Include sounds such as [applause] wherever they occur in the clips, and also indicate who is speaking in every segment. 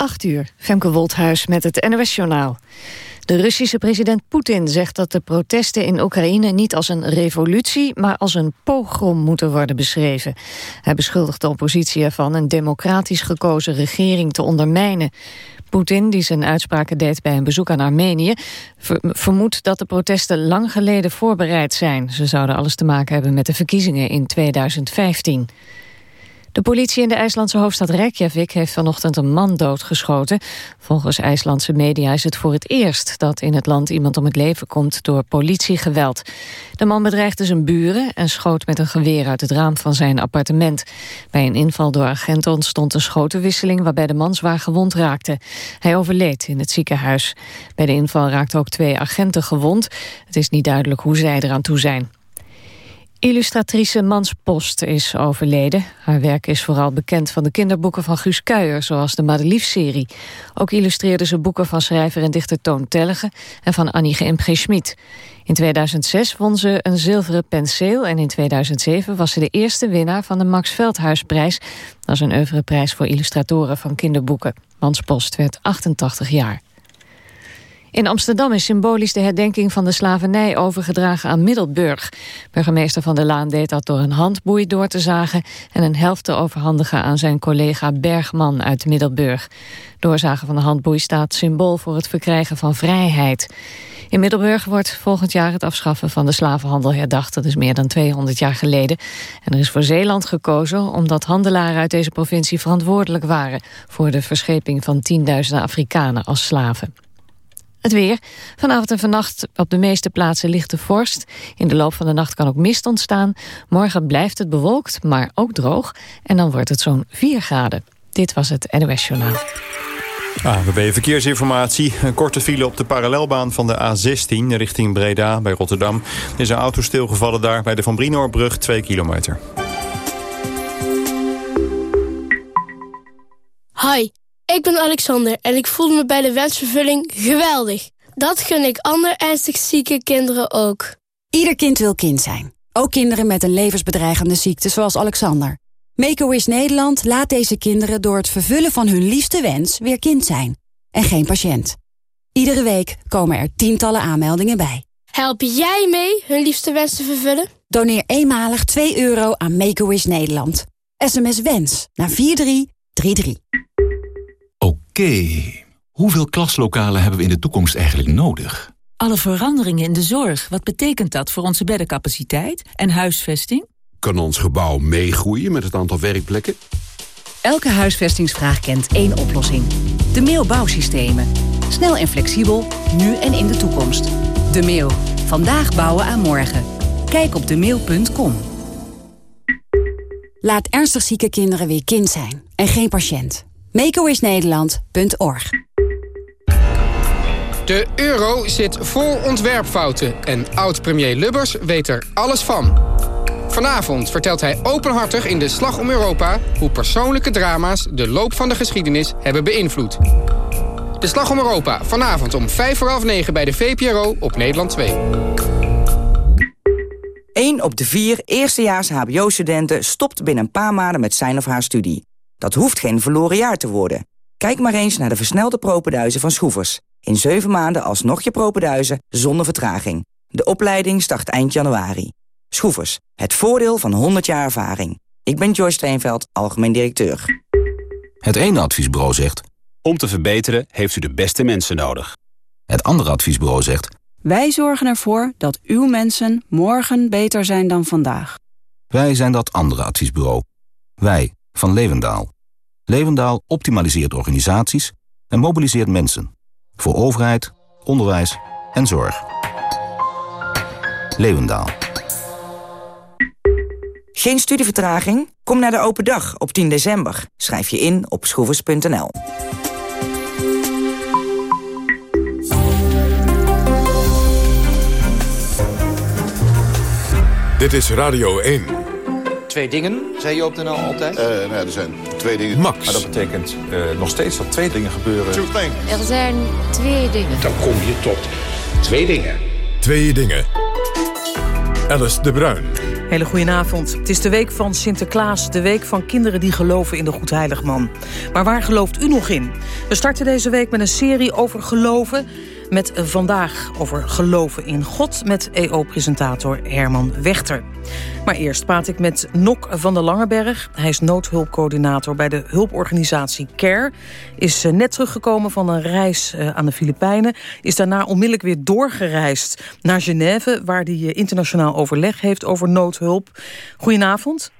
Speaker 1: 8 uur, Femke Wolthuis met het NOS-journaal. De Russische president Poetin zegt dat de protesten in Oekraïne niet als een revolutie, maar als een pogrom moeten worden beschreven. Hij beschuldigt de oppositie ervan een democratisch gekozen regering te ondermijnen. Poetin, die zijn uitspraken deed bij een bezoek aan Armenië... vermoedt dat de protesten lang geleden voorbereid zijn. Ze zouden alles te maken hebben met de verkiezingen in 2015. De politie in de IJslandse hoofdstad Reykjavik heeft vanochtend een man doodgeschoten. Volgens IJslandse media is het voor het eerst dat in het land iemand om het leven komt door politiegeweld. De man bedreigde zijn buren en schoot met een geweer uit het raam van zijn appartement. Bij een inval door agenten ontstond een schotenwisseling waarbij de man zwaar gewond raakte. Hij overleed in het ziekenhuis. Bij de inval raakten ook twee agenten gewond. Het is niet duidelijk hoe zij eraan toe zijn. Illustratrice Mans Post is overleden. Haar werk is vooral bekend van de kinderboeken van Guus Kuijer... zoals de Madelief-serie. Ook illustreerde ze boeken van schrijver en dichter Toon Tellege... en van Annie M. Schmid. In 2006 won ze een zilveren penseel... en in 2007 was ze de eerste winnaar van de Max Veldhuisprijs. Dat is een oeuvreprijs voor illustratoren van kinderboeken. Mans Post werd 88 jaar. In Amsterdam is symbolisch de herdenking van de slavernij overgedragen aan Middelburg. Burgemeester Van der Laan deed dat door een handboei door te zagen... en een helft te overhandigen aan zijn collega Bergman uit Middelburg. Doorzagen van de handboei staat symbool voor het verkrijgen van vrijheid. In Middelburg wordt volgend jaar het afschaffen van de slavenhandel herdacht. Dat is meer dan 200 jaar geleden. En er is voor Zeeland gekozen omdat handelaren uit deze provincie verantwoordelijk waren... voor de verscheping van tienduizenden Afrikanen als slaven. Het weer. Vanavond en vannacht op de meeste plaatsen ligt de vorst. In de loop van de nacht kan ook mist ontstaan. Morgen blijft het bewolkt, maar ook droog. En dan wordt het zo'n 4 graden. Dit was het NOS Journaal.
Speaker 2: AWB Verkeersinformatie. Een korte file op de parallelbaan van de A16 richting Breda bij Rotterdam. Er is een auto stilgevallen daar bij de Van Brinoorbrug 2 kilometer.
Speaker 3: Hi. Ik ben Alexander en ik voel me bij de wensvervulling geweldig. Dat gun ik ander ernstig zieke kinderen ook.
Speaker 4: Ieder kind wil kind zijn. Ook kinderen met een levensbedreigende ziekte zoals Alexander. Make-A-Wish Nederland laat deze kinderen door het vervullen van hun liefste wens weer kind zijn. En geen patiënt. Iedere week komen er tientallen aanmeldingen bij.
Speaker 3: Help jij mee hun liefste wens te vervullen?
Speaker 4: Doneer eenmalig 2 euro aan Make-A-Wish Nederland. SMS WENS naar 4333.
Speaker 5: Oké, hoeveel klaslokalen hebben we in de toekomst eigenlijk nodig?
Speaker 6: Alle veranderingen in de zorg, wat betekent dat voor onze beddencapaciteit en huisvesting?
Speaker 7: Kan ons gebouw meegroeien met het aantal werkplekken?
Speaker 8: Elke huisvestingsvraag kent één oplossing. De Mail Bouwsystemen. Snel en flexibel, nu en in de toekomst. De Mail. Vandaag bouwen aan morgen. Kijk op mail.com.
Speaker 4: Laat ernstig zieke kinderen weer kind zijn en geen patiënt. makeawishnederland.org
Speaker 9: De euro zit vol ontwerpfouten en oud-premier Lubbers weet er alles van. Vanavond vertelt hij openhartig in de Slag om Europa... hoe persoonlijke drama's de loop van de geschiedenis hebben beïnvloed. De Slag om Europa, vanavond om 5 voor half 9 bij de VPRO op Nederland 2.
Speaker 10: 1 op de 4 eerstejaars hbo-studenten stopt binnen een paar maanden met zijn of haar studie. Dat hoeft geen verloren jaar te worden. Kijk maar eens naar de versnelde propenduizen van Schroevers. In 7 maanden alsnog je propenduizen zonder vertraging. De opleiding start eind januari. Schroevers, het voordeel van 100 jaar ervaring. Ik ben Joyce Steenveld, algemeen directeur.
Speaker 5: Het ene adviesbureau zegt...
Speaker 11: Om te verbeteren heeft u de beste mensen nodig.
Speaker 5: Het andere adviesbureau zegt...
Speaker 12: Wij zorgen ervoor dat uw mensen morgen beter zijn dan vandaag.
Speaker 5: Wij zijn dat andere adviesbureau. Wij, van Levendaal. Levendaal optimaliseert organisaties en mobiliseert mensen. Voor overheid, onderwijs en zorg. Levendaal.
Speaker 10: Geen studievertraging? Kom naar de open dag op 10 december. Schrijf je in op schroevers.nl.
Speaker 13: Dit is Radio 1.
Speaker 14: Twee dingen, zei je op de NL altijd?
Speaker 15: Uh, nou, er zijn twee dingen.
Speaker 13: Max.
Speaker 14: Maar dat betekent uh, nog steeds dat twee dingen gebeuren.
Speaker 16: Er zijn twee dingen.
Speaker 17: Dan kom je tot twee dingen.
Speaker 13: Twee dingen. Alice de Bruin.
Speaker 17: Hele goedenavond. Het is de week van Sinterklaas, de week van kinderen die geloven in de Goedheiligman. Maar waar gelooft u nog in? We starten deze week met een serie over geloven... met vandaag over geloven in God met EO-presentator Herman Wechter. Maar eerst praat ik met Nok van der Langeberg. Hij is noodhulpcoördinator bij de hulporganisatie CARE. Is eh, net teruggekomen van een reis eh, aan de Filipijnen. Is daarna onmiddellijk weer doorgereisd naar Genève... waar hij eh, internationaal overleg heeft over noodhulp. Goedenavond.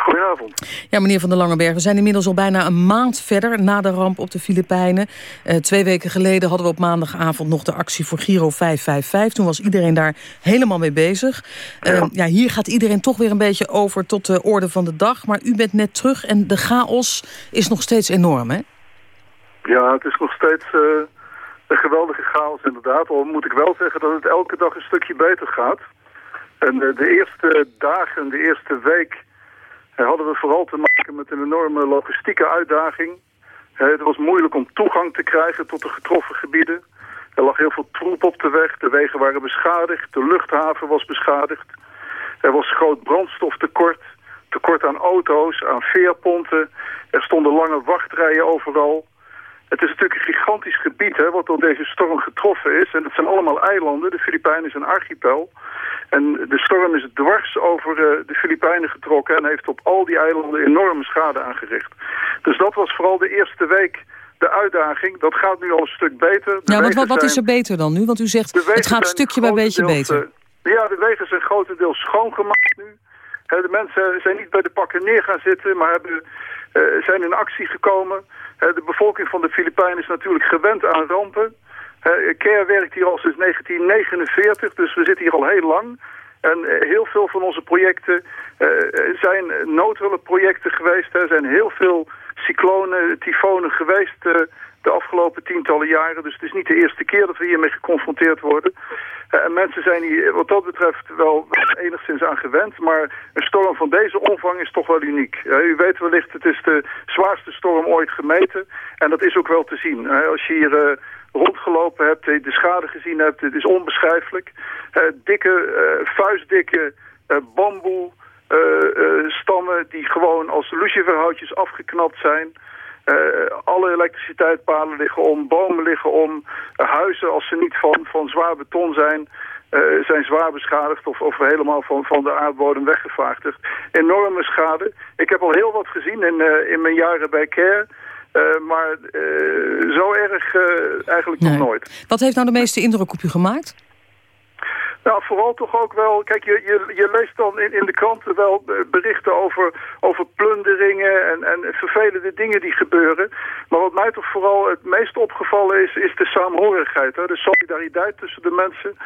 Speaker 18: Goedenavond.
Speaker 17: Ja, meneer Van der Langenberg, we zijn inmiddels al bijna een maand verder na de ramp op de Filipijnen. Uh, twee weken geleden hadden we op maandagavond nog de actie voor Giro 555. Toen was iedereen daar helemaal mee bezig. Uh, ja. ja. hier gaat iedereen toch weer een beetje over tot de orde van de dag. Maar u bent net terug en de chaos is nog steeds enorm, hè?
Speaker 18: Ja, het is nog steeds uh, een geweldige chaos inderdaad. Al moet ik wel zeggen dat het elke dag een stukje beter gaat. En de eerste dagen, de eerste week hadden we vooral te maken met een enorme logistieke uitdaging. Het was moeilijk om toegang te krijgen tot de getroffen gebieden. Er lag heel veel troep op de weg, de wegen waren beschadigd, de luchthaven was beschadigd. Er was groot brandstoftekort, tekort aan auto's, aan veerponten. Er stonden lange wachtrijen overal. Het is natuurlijk een gigantisch gebied hè, wat door deze storm getroffen is. En het zijn allemaal eilanden, de Filipijnen is een archipel. En de storm is dwars over uh, de Filipijnen getrokken en heeft op al die eilanden enorme schade aangericht. Dus dat was vooral de eerste week de uitdaging. Dat gaat nu al een stuk beter.
Speaker 17: De ja, wat, wat, wat is er beter dan nu? Want u zegt het gaat stukje bij beetje beter.
Speaker 18: Uh, ja, de wegen zijn grotendeels schoongemaakt nu. de mensen zijn niet bij de pakken neer gaan zitten, maar hebben, uh, zijn in actie gekomen. De bevolking van de Filipijnen is natuurlijk gewend aan rampen. Uh, CARE werkt hier al sinds 1949, dus we zitten hier al heel lang. En uh, heel veel van onze projecten zijn noodhulpprojecten geweest. Er zijn heel veel cyclonen, tyfonen geweest de afgelopen tientallen jaren. Dus het is niet de eerste keer dat we hiermee geconfronteerd worden. en mensen zijn hier wat dat betreft wel enigszins aan gewend. Maar een storm van deze omvang is toch wel uniek. u weet wellicht, het is de zwaarste storm ooit gemeten. En dat is ook wel te zien. als je hier rondgelopen hebt, de schade gezien hebt. Het is onbeschrijfelijk. Dikke, vuistdikke bamboe stammen die gewoon als luciferhoutjes afgeknapt zijn. Alle elektriciteitspalen liggen om, bomen liggen om. huizen, als ze niet van, van zwaar beton zijn, zijn zwaar beschadigd of, of helemaal van, van de aardbodem weggevaagd. Enorme schade. Ik heb al heel wat gezien in, in mijn jaren bij CARE. Uh, maar zo erg eigenlijk
Speaker 17: nee.
Speaker 18: nog nooit.
Speaker 17: Wat heeft nou de meeste indruk op u gemaakt?
Speaker 18: Nou, vooral toch ook wel... Kijk, je, je, je leest dan in, in de kranten wel berichten over, over plunderingen en, en vervelende dingen die gebeuren. Maar wat mij toch vooral het meest opgevallen is, is de saamhorigheid. Hè? De solidariteit tussen de mensen.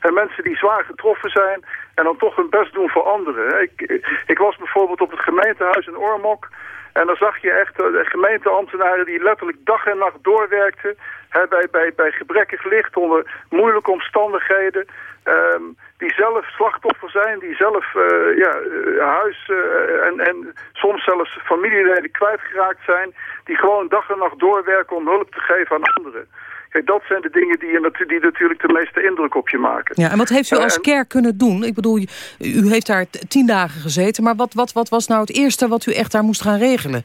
Speaker 18: En mensen die zwaar getroffen zijn en dan toch hun best doen voor anderen. Ik, ik was bijvoorbeeld op het gemeentehuis in Ormok... En dan zag je echt de gemeenteambtenaren die letterlijk dag en nacht doorwerkten. Hè, bij, bij, bij gebrekkig licht, onder moeilijke omstandigheden. Um, die zelf slachtoffer zijn, die zelf uh, ja, uh, huis en, en soms zelfs familieleden kwijtgeraakt zijn. Die gewoon dag en nacht doorwerken om hulp te geven aan anderen. Kijk, dat zijn de dingen die, je, die natuurlijk de meeste indruk op je maken.
Speaker 17: Ja, en wat heeft u als care kunnen doen? Ik bedoel, u heeft daar tien dagen gezeten, maar wat, wat, wat was nou het eerste wat u echt daar moest gaan regelen?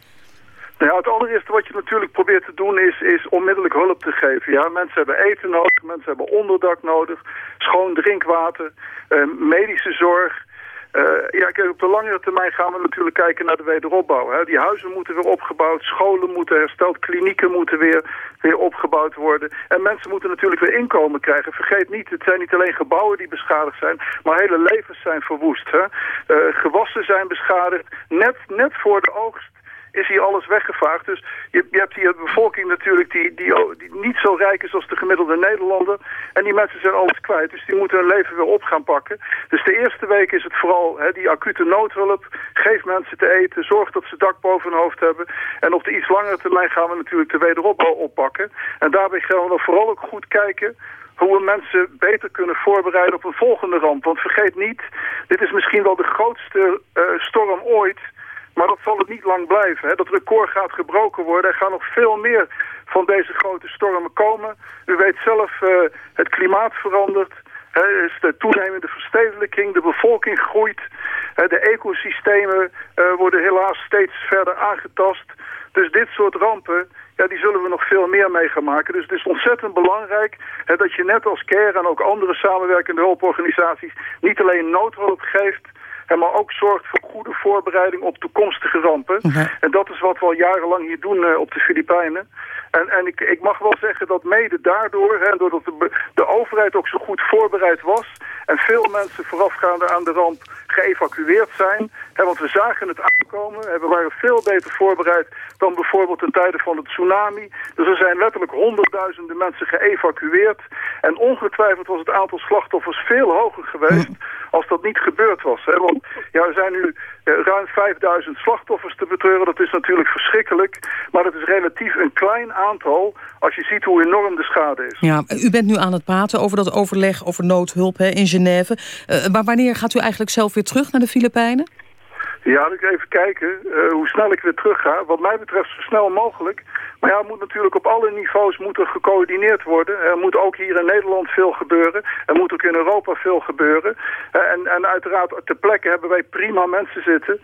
Speaker 18: Nou ja, het allereerste wat je natuurlijk probeert te doen is, is onmiddellijk hulp te geven. Ja, mensen hebben eten nodig, mensen hebben onderdak nodig, schoon drinkwater, uh, medische zorg. Uh, ja, kijk, op de langere termijn gaan we natuurlijk kijken naar de wederopbouw. Hè. Die huizen moeten weer opgebouwd, scholen moeten hersteld, klinieken moeten weer, weer opgebouwd worden. En mensen moeten natuurlijk weer inkomen krijgen. Vergeet niet, het zijn niet alleen gebouwen die beschadigd zijn, maar hele levens zijn verwoest. Hè. Uh, gewassen zijn beschadigd, net, net voor de oogst is hier alles weggevaagd. Dus je, je hebt hier een bevolking natuurlijk die, die, niet zo rijk is als de gemiddelde Nederlander. En die mensen zijn alles kwijt. Dus die moeten hun leven weer op gaan pakken. Dus de eerste week is het vooral hè, die acute noodhulp. Geef mensen te eten. Zorg dat ze dak boven hun hoofd hebben. En op de iets langere termijn gaan we natuurlijk de wederopbouw oppakken. En daarbij gaan we vooral ook goed kijken hoe we mensen beter kunnen voorbereiden op een volgende ramp. Want vergeet niet, dit is misschien wel de grootste uh, storm ooit maar dat zal het niet lang blijven. Hè. Dat record gaat gebroken worden. Er gaan nog veel meer van deze grote stormen komen. U weet zelf, uh, het klimaat verandert. He, is de toenemende verstedelijking, de bevolking groeit. de ecosystemen worden helaas steeds verder aangetast. Dus dit soort rampen, ja, die zullen we nog veel meer mee gaan maken. Dus het is ontzettend belangrijk hè, dat je net als CARE en ook andere samenwerkende hulporganisaties niet alleen noodhulp geeft, maar ook zorgt voor goede voorbereiding op toekomstige rampen. En dat is wat we al jarenlang hier doen uh, op de Filipijnen. En, en ik, ik mag wel zeggen dat mede daardoor, hè, doordat de, de overheid ook zo goed voorbereid was... en veel mensen voorafgaande aan de ramp geëvacueerd zijn... Hè, want we zagen het aankomen, hè, we waren veel beter voorbereid... dan bijvoorbeeld in tijden van het tsunami. Dus er zijn letterlijk honderdduizenden mensen geëvacueerd... en ongetwijfeld was het aantal slachtoffers veel hoger geweest... als dat niet gebeurd was. Hè? Want ja, er zijn nu ruim 5000 slachtoffers te betreuren. Dat is natuurlijk verschrikkelijk. Maar dat is relatief een klein aantal als je ziet hoe enorm de schade is.
Speaker 17: Ja, u bent nu aan het praten over dat overleg over noodhulp hè, in Genève. Uh, maar wanneer gaat u eigenlijk zelf weer terug naar de Filipijnen?
Speaker 18: Ja, ik even kijken uh, hoe snel ik weer terug ga. Wat mij betreft zo snel mogelijk. Maar ja, moet natuurlijk op alle niveaus moet er gecoördineerd worden. Er moet ook hier in Nederland veel gebeuren. Er moet ook in Europa veel gebeuren. En, en uiteraard ter plekke hebben wij prima mensen zitten.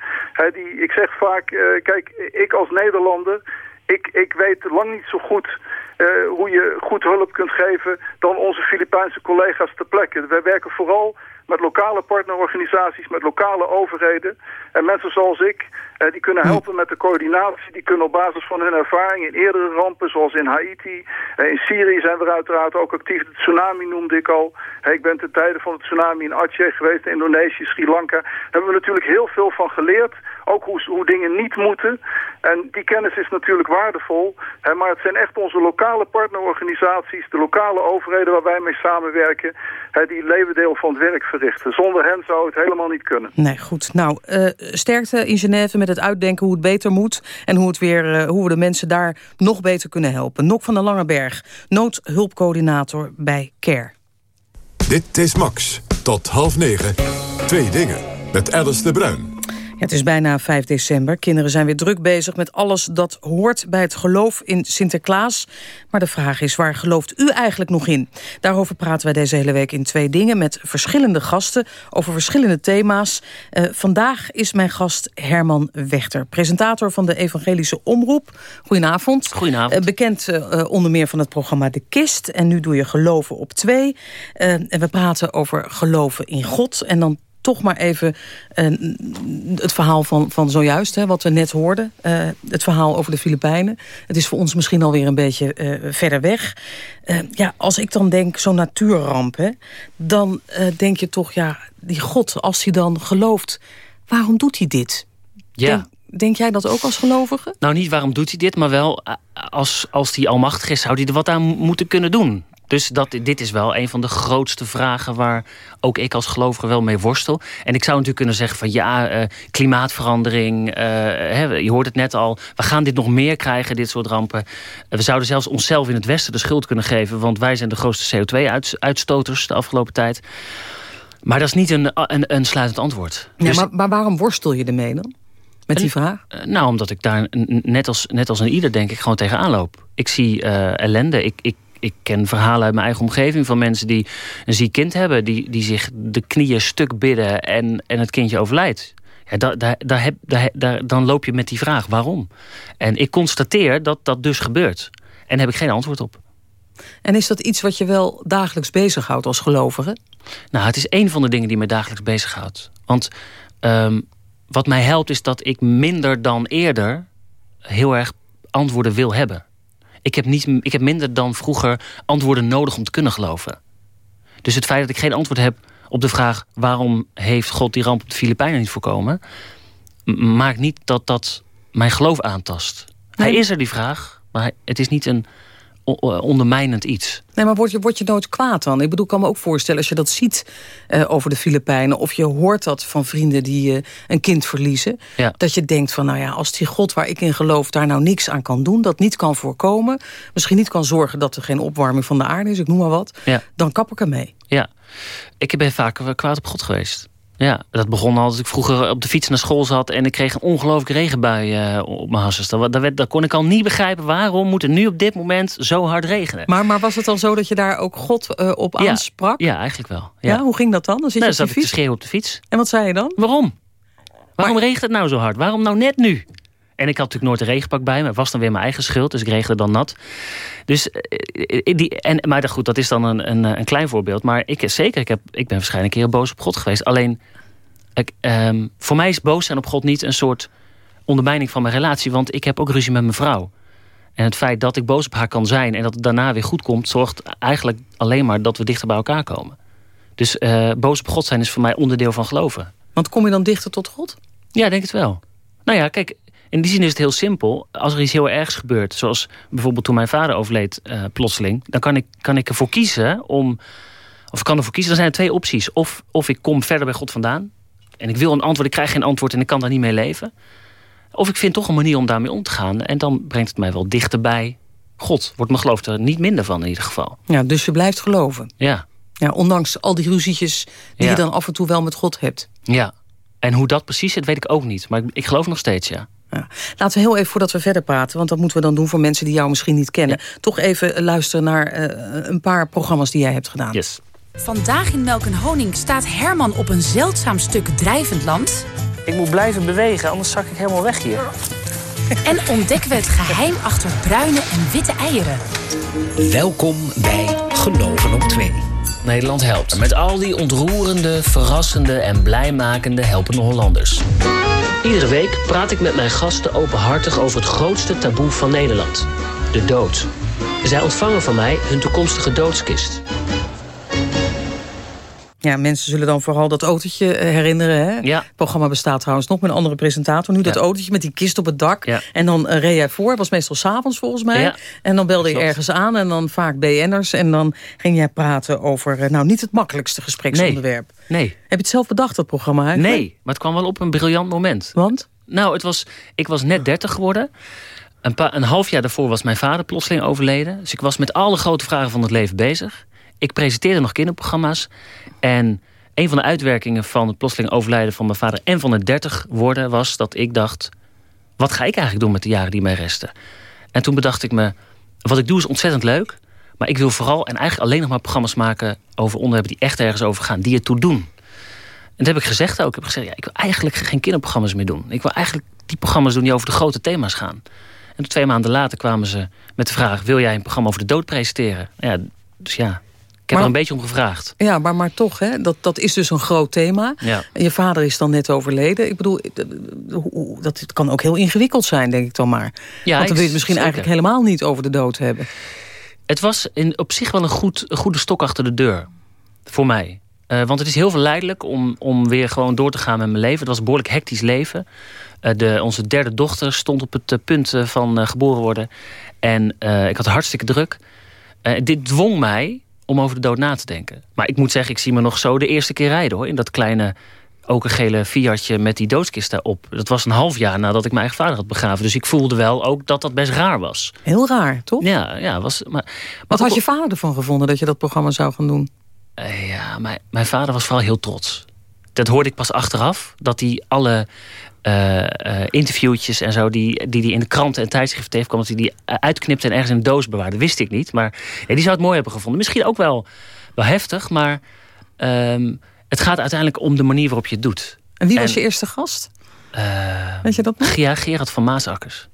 Speaker 18: Die, ik zeg vaak, kijk, ik als Nederlander... Ik, ik weet lang niet zo goed uh, hoe je goed hulp kunt geven dan onze Filipijnse collega's ter plekke. Wij werken vooral met lokale partnerorganisaties, met lokale overheden. En mensen zoals ik, eh, die kunnen helpen met de coördinatie. Die kunnen op basis van hun ervaring in eerdere rampen, zoals in Haiti. Eh, in Syrië zijn we uiteraard ook actief. De tsunami noemde ik al. ik ben ten tijde van de tsunami in Aceh geweest, in Indonesië, Sri Lanka. Daar hebben we natuurlijk heel veel van geleerd. Ook hoe, hoe dingen niet moeten. En die kennis is natuurlijk waardevol. Hè, maar het zijn echt onze lokale partnerorganisaties, de lokale overheden waar wij mee samenwerken, hè, die levendeel van het werk verrichten. Zonder hen zou het helemaal niet kunnen.
Speaker 17: Nee, goed. Nou, uh, sterkte in Genève met het uitdenken hoe het beter moet... en hoe, het weer, uh, hoe we de mensen daar nog beter kunnen helpen. Nok van der Langeberg, noodhulpcoördinator bij CARE.
Speaker 13: Dit is Max. Tot half negen. Twee dingen. Met Alice de Bruin
Speaker 17: het is bijna 5 december. Kinderen zijn weer druk bezig met alles dat hoort bij het geloof in Sinterklaas. Maar de vraag is, waar gelooft u eigenlijk nog in? Daarover praten wij deze hele week in twee dingen... met verschillende gasten over verschillende thema's. Uh, vandaag is mijn gast Herman Wechter, presentator van de Evangelische Omroep. Goedenavond.
Speaker 19: Goedenavond.
Speaker 17: Uh, bekend uh, onder meer van het programma De Kist. En nu doe je Geloven op twee. en we praten over geloven in God. En dan toch maar even uh, het verhaal van, van zojuist, hè, wat we net hoorden. Uh, het verhaal over de Filipijnen. Het is voor ons misschien alweer een beetje uh, verder weg. ja, als ik dan denk, zo'n natuurramp, hè, dan denk je toch, ja, die God, als hij dan gelooft, waarom doet hij dit?
Speaker 19: Ja.
Speaker 17: Denk, denk jij dat ook als gelovige?
Speaker 19: Nou, niet waarom doet hij dit, maar wel als, als hij almachtig is... zou hij er wat aan moeten kunnen doen. Dus dat, dit is wel een van de grootste vragen waar ook ik als gelovige wel mee worstel. En ik zou natuurlijk kunnen zeggen van ja, uh, klimaatverandering, uh, hè, je hoort het net al, we gaan dit nog meer krijgen, dit soort rampen. we zouden zelfs onszelf in het Westen de schuld kunnen geven, want wij zijn de grootste CO2-uitstoters de afgelopen tijd. Maar dat is niet een, een, een sluitend antwoord.
Speaker 17: Ja, dus, maar, maar waarom worstel je ermee dan? Met die vraag?
Speaker 19: Nou, omdat ik daar net als, net als een ieder denk ik gewoon tegenaan loop. Ik zie uh, ellende. Ik, ik ik ken verhalen uit mijn eigen omgeving van mensen die een ziek kind hebben, die, die zich de knieën stuk bidden en, en het kindje overlijdt. Ja, daar, daar, daar heb, daar, daar, dan loop je met die vraag, waarom? En ik constateer dat dat dus gebeurt. En daar heb ik geen antwoord op.
Speaker 17: En is dat iets wat je wel dagelijks bezighoudt als gelovige?
Speaker 19: Nou, het is een van de dingen die me dagelijks bezighoudt. Want um, wat mij helpt is dat ik minder dan eerder heel erg antwoorden wil hebben. Ik heb, niet, ik heb minder dan vroeger antwoorden nodig om te kunnen geloven. Dus het feit dat ik geen antwoord heb op de vraag... waarom heeft God die ramp op de Filipijnen niet voorkomen... maakt niet dat dat mijn geloof aantast. Hij is er, die vraag, maar het is niet een ondermijnend iets.
Speaker 17: Nee, maar word je, word je nooit kwaad dan? Ik bedoel, ik kan me ook voorstellen als je dat ziet uh, over de Filipijnen... of je hoort dat van vrienden die uh, een kind verliezen... Ja. dat je denkt van, nou ja, als die God waar ik in geloof... daar nou niks aan kan doen, dat niet kan voorkomen... misschien niet kan zorgen dat er geen opwarming van de aarde is, ik noem maar wat... Ja. dan kap ik ermee.
Speaker 19: Ja, ik ben vaak kwaad op God geweest. Ja, dat begon al als ik vroeger op de fiets naar school zat... en ik kreeg een ongelooflijke regenbui uh, op mijn hasses. Daar, daar, daar, kon ik al niet begrijpen waarom moet het nu op dit moment zo hard regenen.
Speaker 17: Maar, maar was het al zo dat je daar ook God uh, op
Speaker 19: ja,
Speaker 17: aansprak?
Speaker 19: Ja, eigenlijk wel.
Speaker 17: Ja. ja. hoe ging dat dan? Dan zit
Speaker 19: nou,
Speaker 17: je op
Speaker 19: zat
Speaker 17: de
Speaker 19: ik te schreeuwen op de fiets.
Speaker 17: En wat zei je dan?
Speaker 19: Waarom? Waarom regent het nou zo hard? Waarom nou net nu? En ik had natuurlijk nooit een regenpak bij me. Het was dan weer mijn eigen schuld, dus ik regelde dan nat. Dus, die, en, maar goed, dat is dan een, een, een klein voorbeeld. Maar ik, zeker, ik, heb, ik ben waarschijnlijk een keer boos op God geweest. Alleen, ik, um, voor mij is boos zijn op God niet een soort ondermijning van mijn relatie. Want ik heb ook ruzie met mijn vrouw. En het feit dat ik boos op haar kan zijn en dat het daarna weer goed komt... zorgt eigenlijk alleen maar dat we dichter bij elkaar komen. Dus uh, boos op God zijn is voor mij onderdeel van geloven.
Speaker 17: Want kom je dan dichter tot God?
Speaker 19: Ja, ik denk het wel. Nou ja, kijk, in die zin is het heel simpel. Als er iets heel ergs gebeurt, zoals bijvoorbeeld toen mijn vader overleed uh, plotseling... dan kan ik, kan ik ervoor kiezen om... of ik kan ervoor kiezen, dan zijn er twee opties. Of, of ik kom verder bij God vandaan... en ik wil een antwoord, ik krijg geen antwoord en ik kan daar niet mee leven... Of ik vind toch een manier om daarmee om te gaan. En dan brengt het mij wel dichterbij God. Wordt mijn geloof er niet minder van in ieder geval.
Speaker 17: Ja, dus je blijft geloven.
Speaker 19: Ja.
Speaker 17: Ja, ondanks al die ruzietjes die
Speaker 19: Ja.
Speaker 17: je dan af en toe wel met God hebt.
Speaker 19: Ja. En hoe dat precies zit, weet ik ook niet. Maar ik, ik geloof nog steeds, ja.
Speaker 17: Ja. Laten we heel even, voordat we verder praten... want dat moeten we dan doen voor mensen die jou misschien niet kennen... toch even luisteren naar eh, een paar programma's die jij hebt gedaan.
Speaker 19: Yes.
Speaker 20: Vandaag in Melk en Honing staat Herman op een zeldzaam stuk drijvend land...
Speaker 19: Ik moet blijven bewegen, anders zak ik helemaal weg hier.
Speaker 20: en ontdekken we het geheim achter bruine en witte eieren.
Speaker 21: Welkom bij Geloven op 2.
Speaker 19: Nederland helpt. Met al die ontroerende, verrassende en blijmakende helpende Hollanders.
Speaker 22: Iedere week praat ik met mijn gasten openhartig over het grootste taboe van Nederland. De dood. Zij ontvangen van mij hun toekomstige doodskist.
Speaker 17: Ja, mensen zullen dan vooral dat autootje eh, herinneren. Hè?
Speaker 19: Ja.
Speaker 17: Het programma bestaat trouwens nog met een andere presentator. Nu dat autootje met die kist op het dak.
Speaker 19: Ja.
Speaker 17: En dan uh, reed jij voor. Het was meestal s'avonds volgens mij.
Speaker 19: Ja.
Speaker 17: En dan belde je ergens aan. En dan vaak BN'ers. En dan ging jij praten over... uh, nou, niet het makkelijkste gespreksonderwerp.
Speaker 19: Nee.
Speaker 17: Heb je het zelf bedacht, dat programma eigenlijk?
Speaker 19: Nee, maar het kwam wel op een briljant moment.
Speaker 17: Want?
Speaker 19: Nou, het was, ik was net 30 geworden. Een, paar, een half jaar daarvoor was mijn vader plotseling overleden. Dus ik was met alle grote vragen van het leven bezig. Ik presenteerde nog kinderprogramma's. En een van de uitwerkingen van het plotseling overlijden van mijn vader... en van het 30 worden was dat ik dacht... wat ga ik eigenlijk doen met de jaren die mij resten? En toen bedacht ik me... wat ik doe is ontzettend leuk... maar ik wil vooral en eigenlijk alleen nog maar programma's maken... over onderwerpen die echt ergens over gaan, die ertoe doen. En dat heb ik gezegd ook. Ik heb gezegd, ja, ik wil eigenlijk geen kinderprogramma's meer doen. Ik wil eigenlijk die programma's doen die over de grote thema's gaan. En twee maanden later kwamen ze met de vraag... wil jij een programma over de dood presenteren? Ja, dus ja, ik heb
Speaker 17: Maar-
Speaker 19: er een beetje om gevraagd.
Speaker 17: Ja, maar, maar toch, hè, dat, dat is dus een groot thema.
Speaker 19: Ja.
Speaker 17: En je vader is dan net overleden. Ik bedoel, dat kan ook heel ingewikkeld zijn, denk ik dan maar.
Speaker 19: Ja,
Speaker 17: Want dan wil je het misschien
Speaker 19: zeker.
Speaker 17: eigenlijk helemaal niet over de dood hebben.
Speaker 19: Het was in, op zich wel een, goed, een goede stok achter de deur. Voor mij. Eh, want het is heel verleidelijk om, om weer gewoon door te gaan met mijn leven. Het was een behoorlijk hectisch leven. Eh, de, onze derde dochter stond op het eh, punt van geboren worden. En ik had hartstikke druk. Dit dwong mij om over de dood na te denken. Maar ik moet zeggen, ik zie me nog zo de eerste keer rijden hoor. In dat kleine okergele Fiatje met die doodskist daarop. Dat was een half jaar nadat ik mijn eigen vader had begraven. Dus ik voelde wel ook dat dat best raar was.
Speaker 17: Heel raar, toch?
Speaker 19: Ja, ja was, maar,
Speaker 17: Wat had je vader ervan gevonden dat je dat programma zou gaan doen?
Speaker 19: Eh, ja, mijn, mijn vader was vooral heel trots. Dat hoorde ik pas achteraf. Dat hij alle eh, eh, interviewtjes en zo... die die, die in de kranten en tijdschriften heeft... kwam, dat hij die eh, uitknipte en ergens in een doos bewaarde. Wist ik niet. Maar ja, die zou het mooi hebben gevonden. Misschien ook wel, wel heftig, maar... ehm, het gaat uiteindelijk om de manier waarop je het doet.
Speaker 17: En wie was je eerste gast? Weet je dat nog?
Speaker 19: Ja, Gerard van Maasakkers.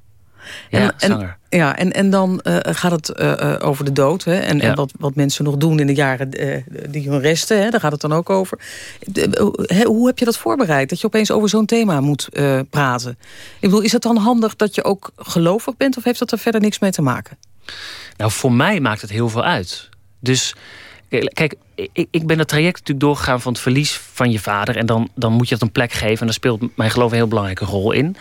Speaker 19: Ja,
Speaker 17: en, en-
Speaker 19: zanger.
Speaker 17: ja, en, en dan eh, gaat het eh, eh, over de dood. Hè, en,
Speaker 19: Ja.
Speaker 17: en wat, wat mensen nog doen in de jaren eh, die hun resten. Hè, daar gaat het dan ook over. De- hoe heb je dat voorbereid? Dat je opeens over zo'n thema moet praten. Ik bedoel, is het dan handig dat je ook gelovig bent? Of heeft dat er verder niks mee te maken?
Speaker 19: Nou, voor mij maakt het heel veel uit. Dus kijk, ik, ik ben dat traject natuurlijk doorgegaan van het verlies van je vader. En dan, dan moet je dat een plek geven. En daar speelt mijn geloof een heel belangrijke rol in.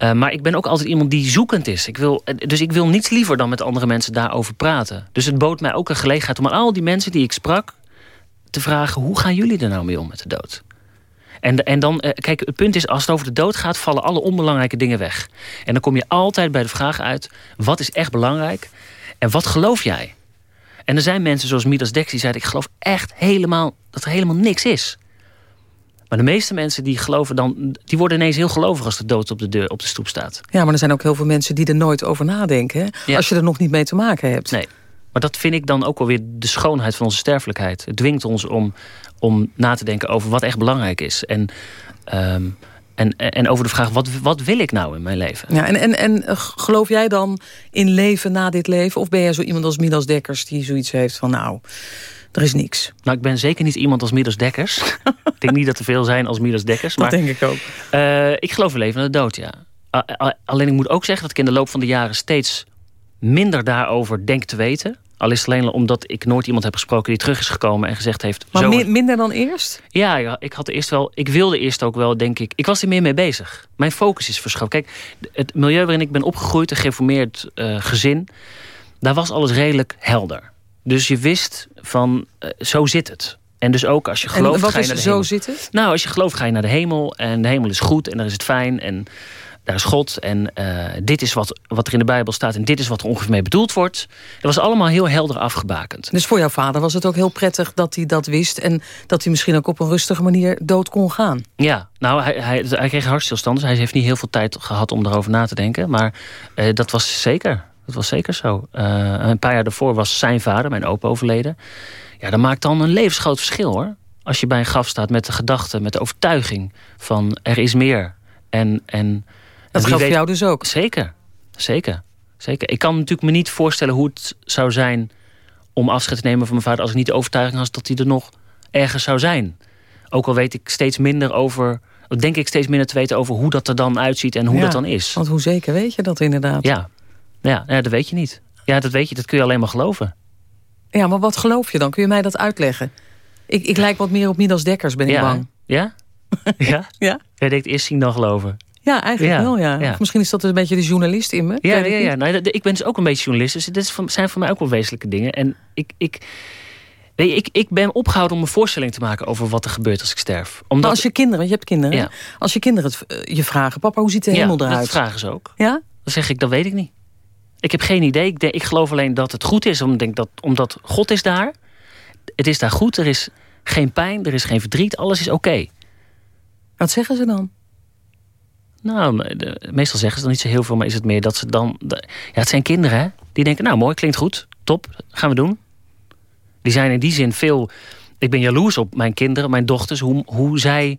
Speaker 19: Eh, maar ik ben ook altijd iemand die zoekend is. Ik wil, eh, dus ik wil niets liever dan met andere mensen daarover praten. Dus het bood mij ook een gelegenheid om aan al die mensen die ik sprak... te vragen, hoe gaan jullie er nou mee om met de dood? En, en dan, eh, kijk, het punt is, als het over de dood gaat... vallen alle onbelangrijke dingen weg. En dan kom je altijd bij de vraag uit... wat is echt belangrijk en wat geloof jij? En er zijn mensen zoals Midas Dex die zeiden... ik geloof echt helemaal dat er helemaal niks is. Maar de meeste mensen die geloven dan, die worden ineens heel gelovig als de dood op de deur op de stoep staat.
Speaker 17: Ja, maar er zijn ook heel veel mensen die er nooit over nadenken. Hè?
Speaker 19: Ja.
Speaker 17: Als je er nog niet mee te maken hebt.
Speaker 19: Nee. Maar dat vind ik dan ook wel weer de schoonheid van onze sterfelijkheid. Het dwingt ons om, om na te denken over wat echt belangrijk is. En, ehm, en, en over de vraag, wat, wat wil ik nou in mijn leven?
Speaker 17: Ja, en, en, en eh, geloof jij dan in leven na dit leven? Of ben jij zo iemand als Midas Dekkers die zoiets heeft van nou, er is niks?
Speaker 19: Nou, ik ben zeker niet iemand als Midas Dekkers. [laughs] ik denk niet dat er veel zijn als Midas Dekkers.
Speaker 17: Dat
Speaker 19: Maar,
Speaker 17: denk ik ook.
Speaker 19: eh, ik geloof in leven na de dood, ja. Alleen ik moet ook zeggen dat ik in de loop van de jaren steeds minder daarover denk te weten. Al is het alleen omdat ik nooit iemand heb gesproken die terug is gekomen en gezegd heeft.
Speaker 17: Maar
Speaker 19: zo
Speaker 17: mi- minder dan eerst?
Speaker 19: Ja, ja, ik had eerst wel. Ik wilde eerst ook wel, denk ik. Ik was er meer mee bezig. Mijn focus is verschoven. Kijk, het milieu waarin ik ben opgegroeid, een gereformeerd eh, gezin, daar was alles redelijk helder. Dus je wist van, eh, zo zit het. En dus ook als je gelooft,
Speaker 17: en wat
Speaker 19: ga je
Speaker 17: is
Speaker 19: naar de
Speaker 17: zo
Speaker 19: hemel.
Speaker 17: zitten?
Speaker 19: Nou, als je gelooft, ga je naar de hemel. En de hemel is goed en daar is het fijn. En daar is God. En eh, dit is wat, wat er in de Bijbel staat. En dit is wat er ongeveer mee bedoeld wordt. Dat was allemaal heel helder afgebakend.
Speaker 17: Dus voor jouw vader was het ook heel prettig dat hij dat wist... en dat hij misschien ook op een rustige manier dood kon gaan.
Speaker 19: Ja, nou, hij, hij, hij kreeg hartstilstand. Dus hij heeft niet heel veel tijd gehad om erover na te denken. Maar eh, dat was zeker. Dat was zeker zo. Eh, een paar jaar daarvoor was zijn vader, mijn opa, overleden. Ja, dat maakt dan een levensgroot verschil, hoor. Als je bij een graf staat met de gedachte, met de overtuiging... van er is meer. En, en,
Speaker 17: Dat geldt voor jou dus ook?
Speaker 19: Zeker, zeker, zeker. Ik kan natuurlijk me niet voorstellen hoe het zou zijn... om afscheid te nemen van mijn vader... als ik niet de overtuiging had dat hij er nog ergens zou zijn. Ook al weet ik steeds minder over... denk ik steeds minder te weten over hoe dat er dan uitziet... en hoe
Speaker 17: Ja,
Speaker 19: dat dan is.
Speaker 17: Want hoe zeker weet je dat inderdaad?
Speaker 19: Ja. Ja, ja, dat weet je niet. Ja, dat weet je, dat kun je alleen maar geloven.
Speaker 17: Ja, maar wat geloof je dan? Kun je mij dat uitleggen? Ik, ik lijk wat meer op Midas Dekkers, ben ik
Speaker 19: ja,
Speaker 17: bang.
Speaker 19: Ja? [laughs] ja?
Speaker 17: Ja?
Speaker 19: Jij denkt eerst zien dan geloven.
Speaker 17: Ja, eigenlijk
Speaker 19: Ja,
Speaker 17: wel, ja.
Speaker 19: ja.
Speaker 17: Misschien is dat een beetje de journalist in me. Ik
Speaker 19: Ja, ja, ja. Nou, ik ben dus ook een beetje journalist. Dus dit zijn voor mij ook wel wezenlijke dingen. En ik, ik, weet je, ik, ik ben opgehouden om een voorstelling te maken over wat er gebeurt als ik sterf. Omdat,
Speaker 17: Maar als je kinderen, want je hebt kinderen...
Speaker 19: Ja.
Speaker 17: Als je kinderen het, je vragen... Papa, hoe ziet de hemel
Speaker 19: ja,
Speaker 17: eruit?
Speaker 19: dat vragen ze ook.
Speaker 17: Ja?
Speaker 19: Dan zeg ik, dat weet ik niet. Ik heb geen idee. Ik, denk, ik geloof alleen dat het goed is. Omdat, denk dat, omdat God is daar. Het is daar goed. Er is geen pijn. Er is geen verdriet. Alles is oké.
Speaker 17: Wat zeggen ze dan?
Speaker 19: Nou, meestal zeggen ze dan niet zo heel veel. Maar is het meer dat ze dan... ja, het zijn kinderen, hè. Die denken, nou mooi, klinkt goed. Top, gaan we doen. Die zijn in die zin veel... Ik ben jaloers op mijn kinderen, mijn dochters. Hoe, hoe, zij,